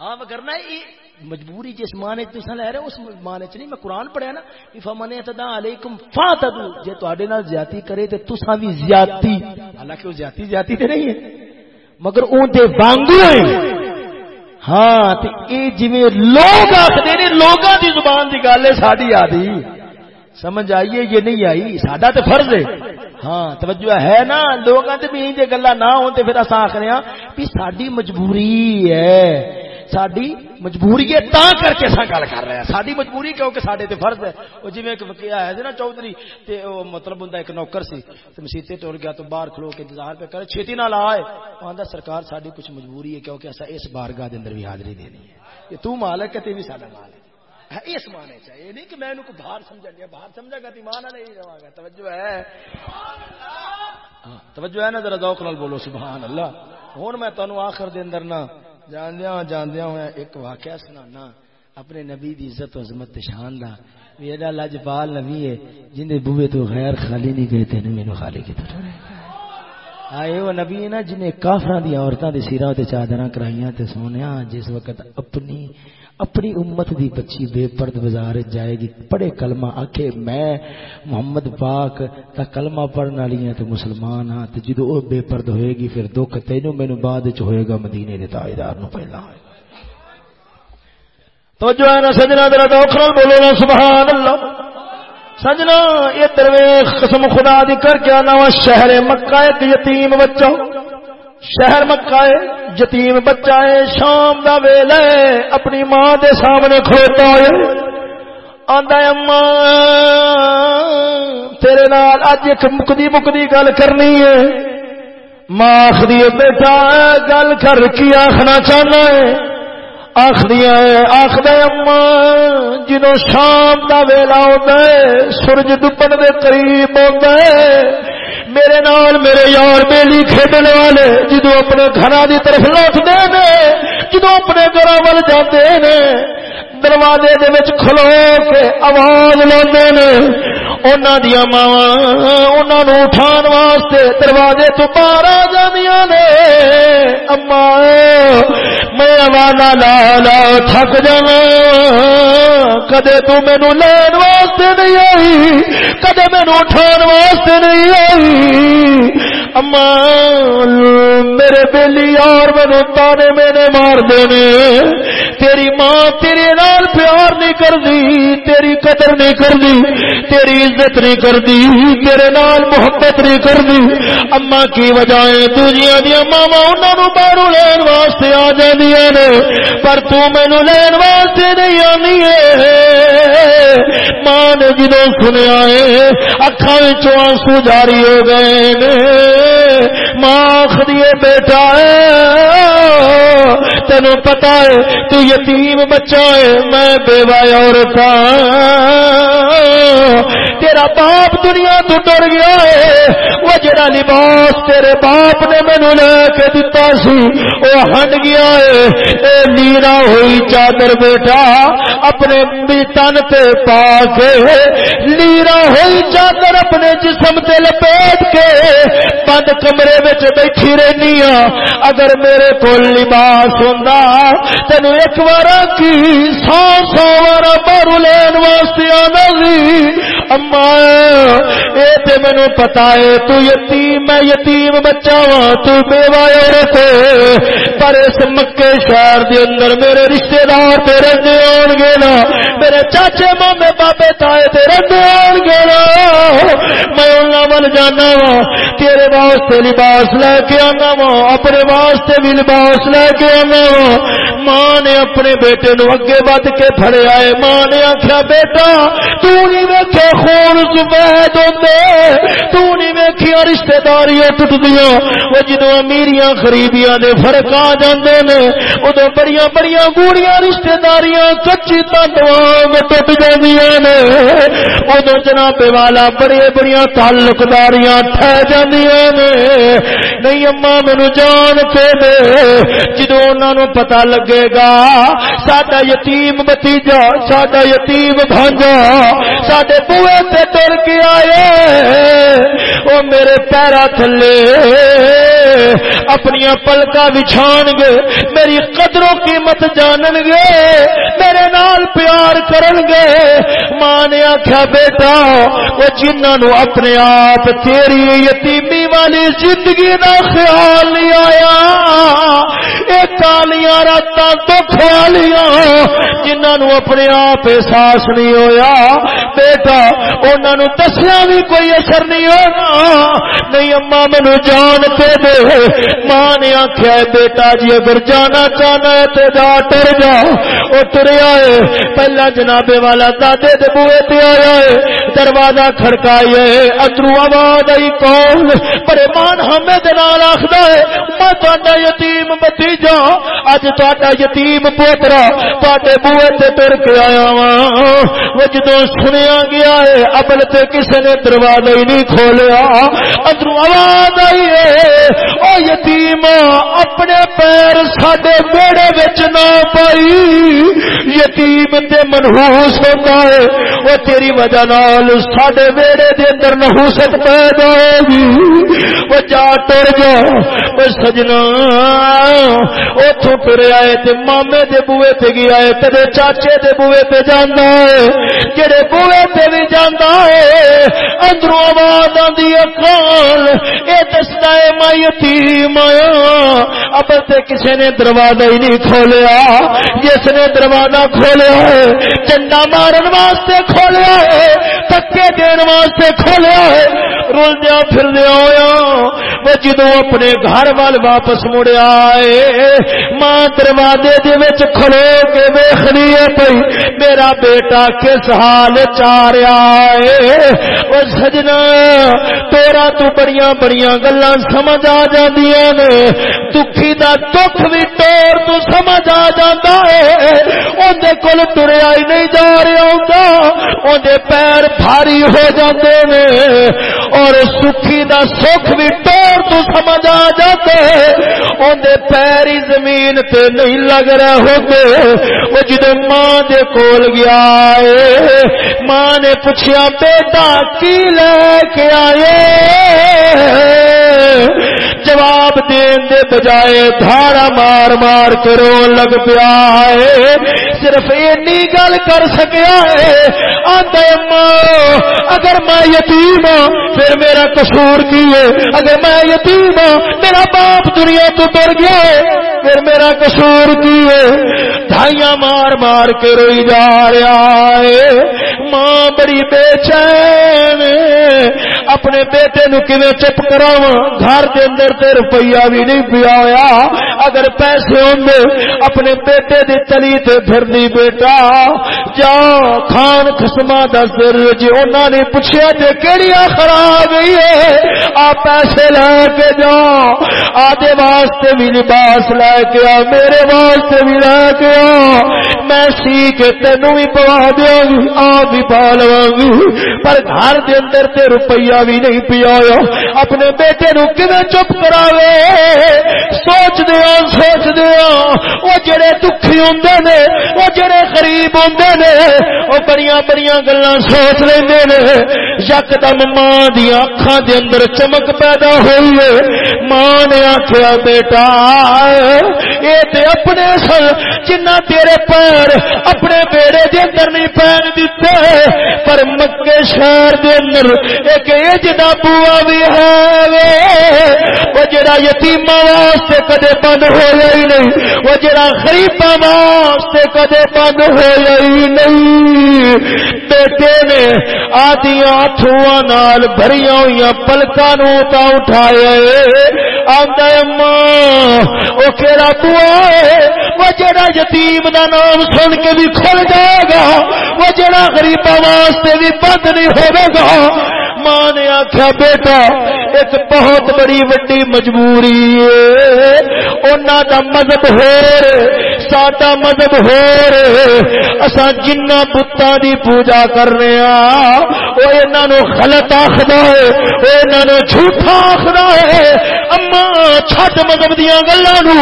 S3: ہاں کرنا یہ مجبوری جس مانے تسا لے رہے اس مانے چ نہیں، میں قرآن پڑھیا نا۔ فمن تدا علیکم فاتدو جے تواڈے نال زیادتی کرے تے تسا بھی زیادتی۔ حالانکہ وہ زیادتی زیادتی تے نہیں ہے، مگر اون دے وانگو ہیں۔ ہاں جی لوگ آخر نے لوگوں کی زبان کی گل ہے ساری آدھی۔ سمجھ آئیے یہ نہیں آئی؟ سڈا تو فرض ہے ہاں توجہ ہے نا؟ لوگوں سے بھی یہ گلا نہ ہو تو پھر اصا آخر ہاں بھی ساری مجبوری ہے۔ ساری مجبوری ہے، تا کر کے اصا گل کر رہے ہیں۔ ساری مجبوری کیونکہ سارے تے فرض ہے۔ وہ جی ایک وکیا ہے نا چودھری، تے وہ مطلب ہوں ایک نوکر سی مسیطے ٹر گیا تو باہر کھلو کے انتظار پہ کرے چھیتی نہ آئے۔ آدھا سرکار ساری کچھ مجبوری ہے کیونکہ ایسا اس بارگاہ اندر بھی حاضری دینی ہے۔ یہ تو مالک ہے، تے بھی سارا مال ہے۔ اس مانے چاہیے۔ نہیں کہ میں کو باہر سمجھا گیا، باہر سمجھا گا تو ایمان نہیں رہا گا توجہ ہے۔ ہاں، توجہ ہے نا، ذرا ذوق نال بولو، سبحان اللہ۔ ہوں میں تمہیں آخر دے اندر نہ جاندیا جاندیا ہوا ایک واقعہ سنانا، اپنے نبی دی عزت و عظمت شان دا۔ میرا لجپال نبی ہے، جن دے بوئے تو غیر خالی نہیں گئے تے مینوں خالی کیتا طرح آئے وہ نبی ہے نا، جنہیں کافراں دی عورتاں دے سراں تے چادراں کرائیاں تے سونیا جس وقت اپنی اپنی امت دی بچی بے پرد بازار جائے گی۔ پڑھے کلمہ آکھے، میں محمد پاک تا کلمہ پڑھن والی ہاں تے مسلمان ہاں تے جدو او بے پرد ہوئے گی پھر دکھ تینوں مینوں بعد وچ ہوئے گا مدینے دے تاجدار نو پہلا۔ ہوئے گا توجہ ہے نا سجنا ذرا دوکھرل بولو نا سبحان اللہ سجنا، یہ درویش قسم خدا دی کر کے آنا شہر مکہ، ایک یتیم بچہ شہر مکہ جتیم بچہ ہے شام دا ویل ہے، اپنی ماں دے سامنے کھوتا ہے۔ آندا اما تیرے نال اج ایک مکدی مکدی گل کرنی ہے۔ ماں آخری بیٹا، گل کر کی آخنا چاہنا ہے؟ آخری آخد اما جنوں شام دا ویلا ہوتا ہے، سورج ڈبن دے قریب ہوتا ہے، میرے نال میرے یار بیلی کھیڈنے والے جدو اپنے گھر کی طرف لوٹتے ہیں جدو اپنے گھر وال جاتے ہیں دروازے کھلو کے آواز لانے ماوا اٹھان واسطے دروازے تو باہر آ جانیا نے۔ اما، میں آواز لا لا تھک جانا کدے تو مینو لین واسطے نہیں آئی، کدے مینو اٹھان واسطے نہیں آئی۔ اما، میرے بیلی اور مینو تانے میرے مار دینے۔ تیری ماں تیرے نال پیار نہیں کر دی تیری قدر نہیں کر دی تیری عزت نہیں کر دی تیرے نال محبت نہیں کر دی اما کی وجہ دوجیاں دیا ماوا انہوں باہر لین واسطے آ جانیا نے، پر تو مینو لین واسطے نہیں آنی ہے ماں نے جدو سنیا ہے اکھا آنسو جاری ہو گئے ماں خدیے بیٹا تینو پتا ہے تو یتیم بچہ ہے میں بیوہ عورت تیرا باپ دنیا تو ڈر گیا ہے۔ وہ جڑا لباس تیرے باپ نے مینو لے کے دتا سی، وہ ہٹ گیا ہے۔ اے نیرا ہوئی چادر بیٹا، اپنے تن تے پا کے لیرا ہوئی چادر اپنے جسم تے لپیٹ کے بند کمرے میں بیٹھی رہنی ہاں۔ اگر میرے کو لباس ہوں تین ایک بار کی، سو سو بار باہر لین واسطے آنا سی۔ اما، اے تے مینو پتا ہے، تو یتیم، میں یتیم بچہ وا تو بیوہ عورت پر اس مکے شہر دے اندر میرے رشتہ دار تیرے آن گے نا۔ میرے چاچے مامے بابے تائے تیرے آن گے نا۔ میں انہاں ول جانا وا، تیرے واسطے لباس لے کے آنا وا، اپنے واسطے بھی لباس لے کے آنا وا۔ ماں نے اپنے بیٹے نو اگے ود کے پھڑے آئے۔ ماں نے آخیا بیٹا، تو نہیں ویکھے خون سفید ہوتے تو نہیں ویکھیا رشتے داریاں ٹوٹدیاں۔ وہ جدو امیریاں خریبیاں دے فرق آ جاندے نے ادو بڑی بڑی گوڑیاں رشتے داریاں کچی تنوانگ ٹوٹ جاندیاں نے۔ ادو جناب والا بڑی بڑی تعلقداریاں ٹھہ جاندیاں نے۔ نہیں اما مینو جان کے دے جدو انہوں پتا لگے گا سڈا یتیم بتیجا سڈا یتیم بھانجا سڈے بوے سے ٹر کے آئے وہ میرے پیرا تھلے اپنی پلکا بچھان گے میری قدروں قیمت جانن گے میرے نال پیار کرن گے ماں نے آخیا بیٹا، وہ جنہوں اپنے آپ تیری یتیمی والی زندگی کا خیال نہیں آیا یہ کالیاں رات دکھ والیاں جنہوں اپنے آپ احساس نہیں ہویا۔ بیٹا انہوں دسیا بھی کوئی اثر نہیں ہونا۔ نہیں اما مینو جان تے دے۔ ماں نے آخیا بیٹا جی اگر جانا چاہنا ہے تو جا، ٹر جا۔ وہ ٹریا ہے۔ پہلا جنابے والا دادے دے بوئے تے آیا ہے۔ دروازہ کھڑکائی ہے ادرو آواز آئی کون؟ پر مان ہمیں دنال آخدا ہے، میں تا یتیم بتیجا اج تا یتیم پوترا تے بوئے تے ٹر کے آیا وا وہ جدو سنیا گیا ہے، ابل تے کسی نے دروازہ ہی نہیں کھولیا۔ ادرو آواز آئی ہے او یتیم اپنے پیر سڈے بیڑے بچ نہ پائی یتیم تے منہوس ہوتا ہے وہ تیری وجہ نال نال ساڈے ویڑے دے اندر نحوست پیدا ہوگی وہ جا ٹر جا وہ سجنا اتو ٹر آئے تے مامے دے بوئے تے گیا ہے کدے چاچے دے بوئے تے جانا ہے جڑے بوئے تے بھی جانا ہے اندروں آواز آندی کال اے دستا ہے میں یتیم آیا اب تے کسی نے دروازہ ہی نہیں کھولیا۔ جس نے دروازہ کھولیا ہے چنڈا مارن واسطے کھولیا ہے، تکے دین واسطے کھولیا ہے۔ رلدیا پھردیا ہوا وہ جدو اپنے گھر وال واپس مڑیا ہے ماں دروازے دے کھلو کے ویخنی پی میرا بیٹا کس حال چاریا ہے؟ وہ سجنا، تیرا تو بڑیاں بڑیاں گلا سمجھ آ جاندیاں نے دکھی دا دکھ بھی ٹور تو سمجھ آ جاتا ہے اندر کول تریا ہی نہیں جا رہا ہوں اندر پیر بھاری ہو جاتے نے اور سکھی دا سکھ بھی ٹور تو سمجھ آ جاتے اندر پیری زمین تے نہیں لگ رہے ہوتے وہ جدو ماں دے کول گیا ہے ماں نے پوچھا بیٹا کی لے کے آئے جواب دین دے بجائے دھاڑا مار مار کے رو لگ پیا ہے۔ صرف اینی گل کر سکیا ہے۔ آدھے ماں اگر میں یتیم ہوں پھر میرا قصور کی ہے؟ اگر میں یتیم ہوں میرا باپ دنیا تو ڈر گیا ہے، پھر میرا قصور کی ہے؟ دھائیاں مار مار کے روئی جا رہا ہے۔ ماں بڑی بے چین اپنے بیٹے نو کیویں چپ کراواں؟ گھر دے اندر تے روپیہ بھی نہیں پیا ہویا۔ اگر پیسے ہوندے اپنے بیٹے دی تلی تے پھردی بیٹا۔ جا، کھان خصما دا سر جی انہاں نے پوچھیا تے کیڑی خراب گئی ہے؟ آ پیسے لے کے جا۔ آدے واسطے بھی لباس لے کے آ، میرے واسطے بھی لے کے آ۔ میں سی کے تینوں بھی پوا دیاں گی آ بھی پا لواں گی پر گھر دے اندر تے روپیہ بھی نہیں پیا اپنے بیٹے نو کیویں چپ کراوے سوچ دیا سوچ دیا وہ جڑے دکھی ہوں نے، وہ جڑے غریب ہوں نے، وہ بڑی بڑی گلا سوچ لے یک دم ماں دیا اکھان دے اندر چمک پیدا ہوئی ہے۔ ماں نے آخیا بیٹا یہ تے اپنے سن جنہ تیرے پیر اپنے بیڑے دے اندر نہیں پین دیتے، پر مکے شہر دے اندر ایک ایج دا بوا بھی ہے۔ وہ جڑا یتیما واسطے کدے بند ہو ہی نہیں، وہ جڑا غریبا واسطے کدے بند ہو ہی نہیں۔ بیٹے نے آدیا اتھواں نال بھریاں ہوئی پلکاں نو تا اٹھایا آندا ماں او کیڑا بوا ہے؟ وہ جڑا یتیم دا نام سن کے بھی کھل جائے گا، وہ جڑا غریبا واسطے بھی بند نہیں ہوے گا۔ ماں نے آخیا بیٹا ایک بہت بڑی وڈی مجبوری ہے۔ انہوں کا مذہب ہو ساڈا مذہب ہو اسا جنہ بتاں دی پوجا کرنے آ ہاں، وہ انہوں غلط آخر ہے وہ انہوں جھوٹا آخر ہے۔ اما چھٹ مذہب دیا گلوں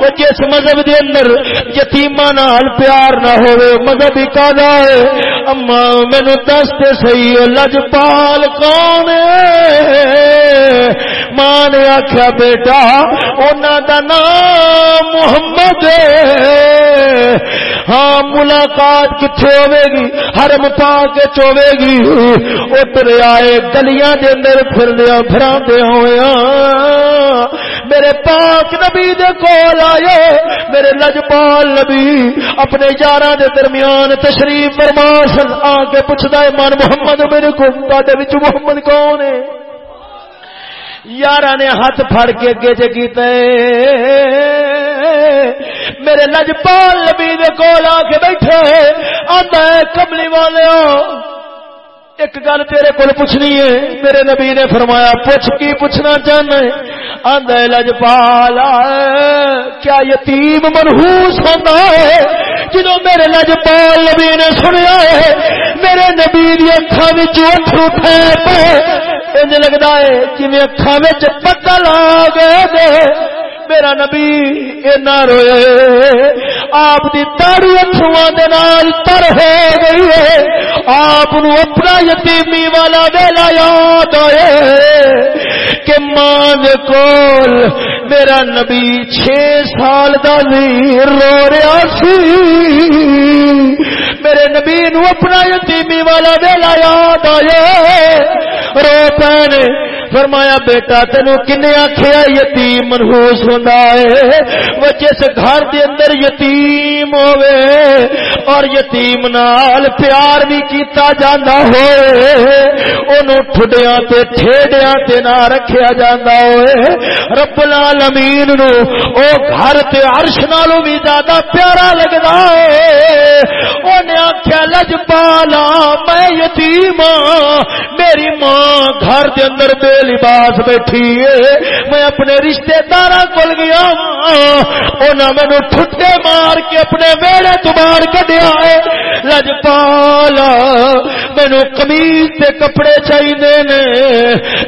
S3: وہ جس مذہب دے اندر یتیما نال پیار نہ ہوئے مذہب ہی کالا ہے۔ اما مینو دس تے صحیح لجپال کون ماں نے آخیا بیٹا انہوں دا نام محمد ہاں ملاقات کتنے ہوے گی؟ ہر مپا کے چوے گی۔ ادھر آئے، گلیاں دے اندر پھر دیا پھر ہوا میرے پاک نبی دے کول آئے، میرے لجپال نبی اپنے یار دے درمیان تشریف فرماسن آ کے پوچھتا ہے، من محمد میرے کو محمد کون ہے؟ یار نے ہاتھ پھڑ کے اگے چ کیتے میرے لجپال نبی دے کول آ کے بیٹھے آتا ہے، کملی والے ایک گل تیرے کول پوچھنی ہے۔ میرے نبی نے فرمایا، پوچھ کی پوچھنا چاہنا ہے؟ آدھا لجپال کیا یتیم منہوس ہوتا ہے؟ جدو میرے لجپال نبی نے سنیا ہے، میرے نبی اکھان اٹھ اٹھے پہ انج لگتا ہے جی اکھان پتل آ گئے میرا نبی اینا روئے۔ آپ دی تاری اتھواں دے نال تر ہو گئی ہے۔ آپ نو اپنا یتیمی والا ویلا یاد آئے۔ کہ ماں دے کول میرا نبی چھ سال دا ویر رو رہا سی۔ میرے نبی نو اپنا یتیمی والا ویلا یاد آئے۔ رو پینے فرمایا بیٹا، تینو کنے آخیا یتیم منہوس ہوں وہ جس گھر دے اندر یتیم ہوئے اور یتیم نال پیار بھی کیتا جانا ہوئے انہوں ٹھڈیاں تے ٹھیڈیاں تے نہ رکھیا جانا ہوئے رب العالمین نو او گھر تے عرش نالو بھی زیادہ پیارا لگدا ہے اونے آکھیا، لج پالا، میں یتیم ہاں۔ میری ماں گھر دے اندر بے لباس بیٹھی ہے۔ میں اپنے رشتہ دار کول گیا۔ انہاں مینوں ٹھٹے مار کے اپنے ویڑے تو باہر کڈیا ہے۔ لجپالا مینو قمیض تے کپڑے چاہیے نے۔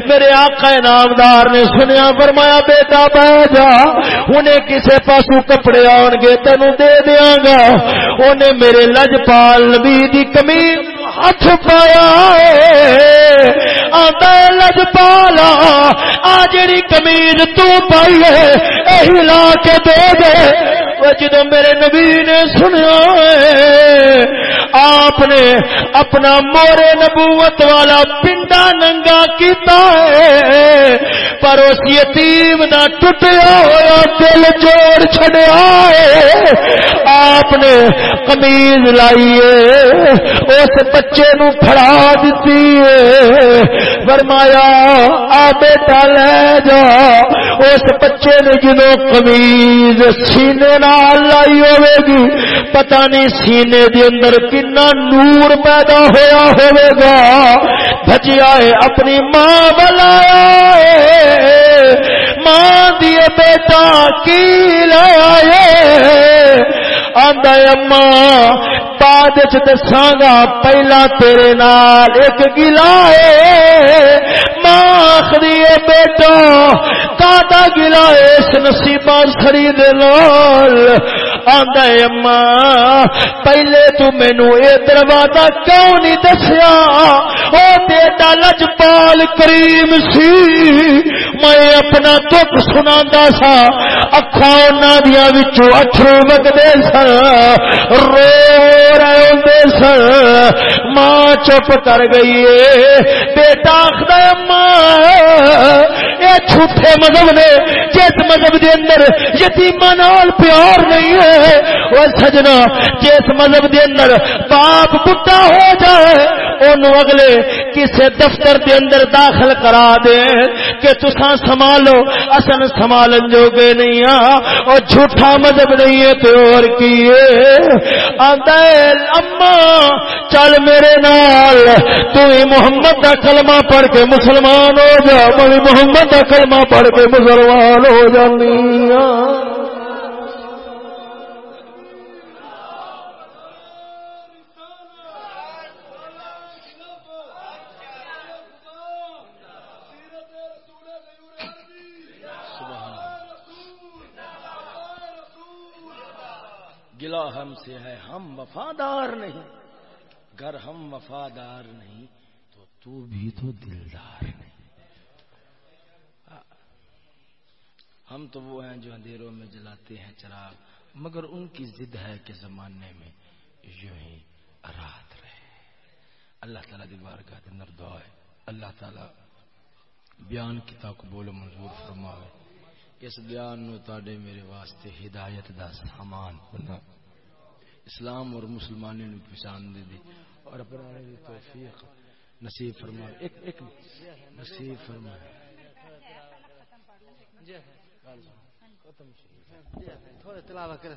S3: میرے آقا نامدار نے سنیا، فرمایا، بیٹا، بہ جا۔ انہیں کسے پاسو کپڑے آن گے، تینوں دے دیا گا۔ انہیں میرے لجپال نبی دی قمیض ہاتھ پایا آتا لج پالا، آ جڑی کمیز تو پائی اہی لا کے دے دے۔ جدو میرے نبی نے سنیا آپ نے اپنا مورے نبوت والا پنڈا ننگا کیتا ہے، پر اس یتیم نہ ٹوٹیا ہوا دل جوڑ چڑیا ہے۔ آپ نے کمیز لائیے اس بچے نو پھڑا دیتی ہے۔ فرمایا، آ بیٹا لے جا، اس بچے نے جنوں کمیز سینے نال لائی ہوے گی۔ پتہ نہیں سینے دے اندر کی اتنا نور پیدا ہوا ہوے گا بھجیا ہے اپنی ماں بلایا ماں دیے بیٹا کی لایا آندا اما، بعد چ دساں گا پہلا تیرے نال ایک گلا ہے۔ ماں آخری بیٹا کاٹا گلا اس نصیبہ سڑی دے نال۔ آندا اما، پہلے تو مینوں اے دروازہ کیوں نہیں دسیا؟ او تے لج پال کریم سی۔ میں اپنا دکھ سناندا سا، اکھاں انہاں دیاں وچوں اٹھرو وگدے سن رو رہے سن ماں چپ کر گئی ہے۔ بیٹا آخر ماں یہ جھوٹے مذہب نے جس مذہب دے اندر یتیما نال پیار نہیں ہے۔ وہ سجنا، جس مذہب دے اندر باپ بڈا ہو جائے ان اگلے کسے دفتر دے اندر داخل کرا دے کہ تسا سنبھالو اصل سنبھالن جو گے نہیں ہاں اور جھوٹا مذہب نہیں ہے تو اور کی آدھا اما، چل میرے نال، تو محمد کا کلمہ پڑھ کے مسلمان ہو جا، میں محمد کا کلمہ پڑھ کے مسلمان ہو جانی ہاں۔
S1: گلا ہم سے ہے۔ ہم وفادار نہیں۔ گر ہم وفادار نہیں تو تو بھی تو دلدار نہیں۔ ہم تو وہ ہیں جو اندھیروں میں جلاتے ہیں چراغ، مگر ان کی ضد ہے کہ زمانے میں یوں ہی رات رہے۔ اللہ تعالیٰ دی بارگاہ کے اندر دعا ہے۔ اللہ تعالیٰ بیان کی قبول منظور فرماوے۔ اس بیان نو تاڈے میرے واسطے ہدایت دا سامان بنا اسلام اور مسلمانوں نو پہچان دے دی۔ اور اپنا دی توفیق نصیب فرما ایک ایک نصیب فرما تھوڑے تلاوت کرے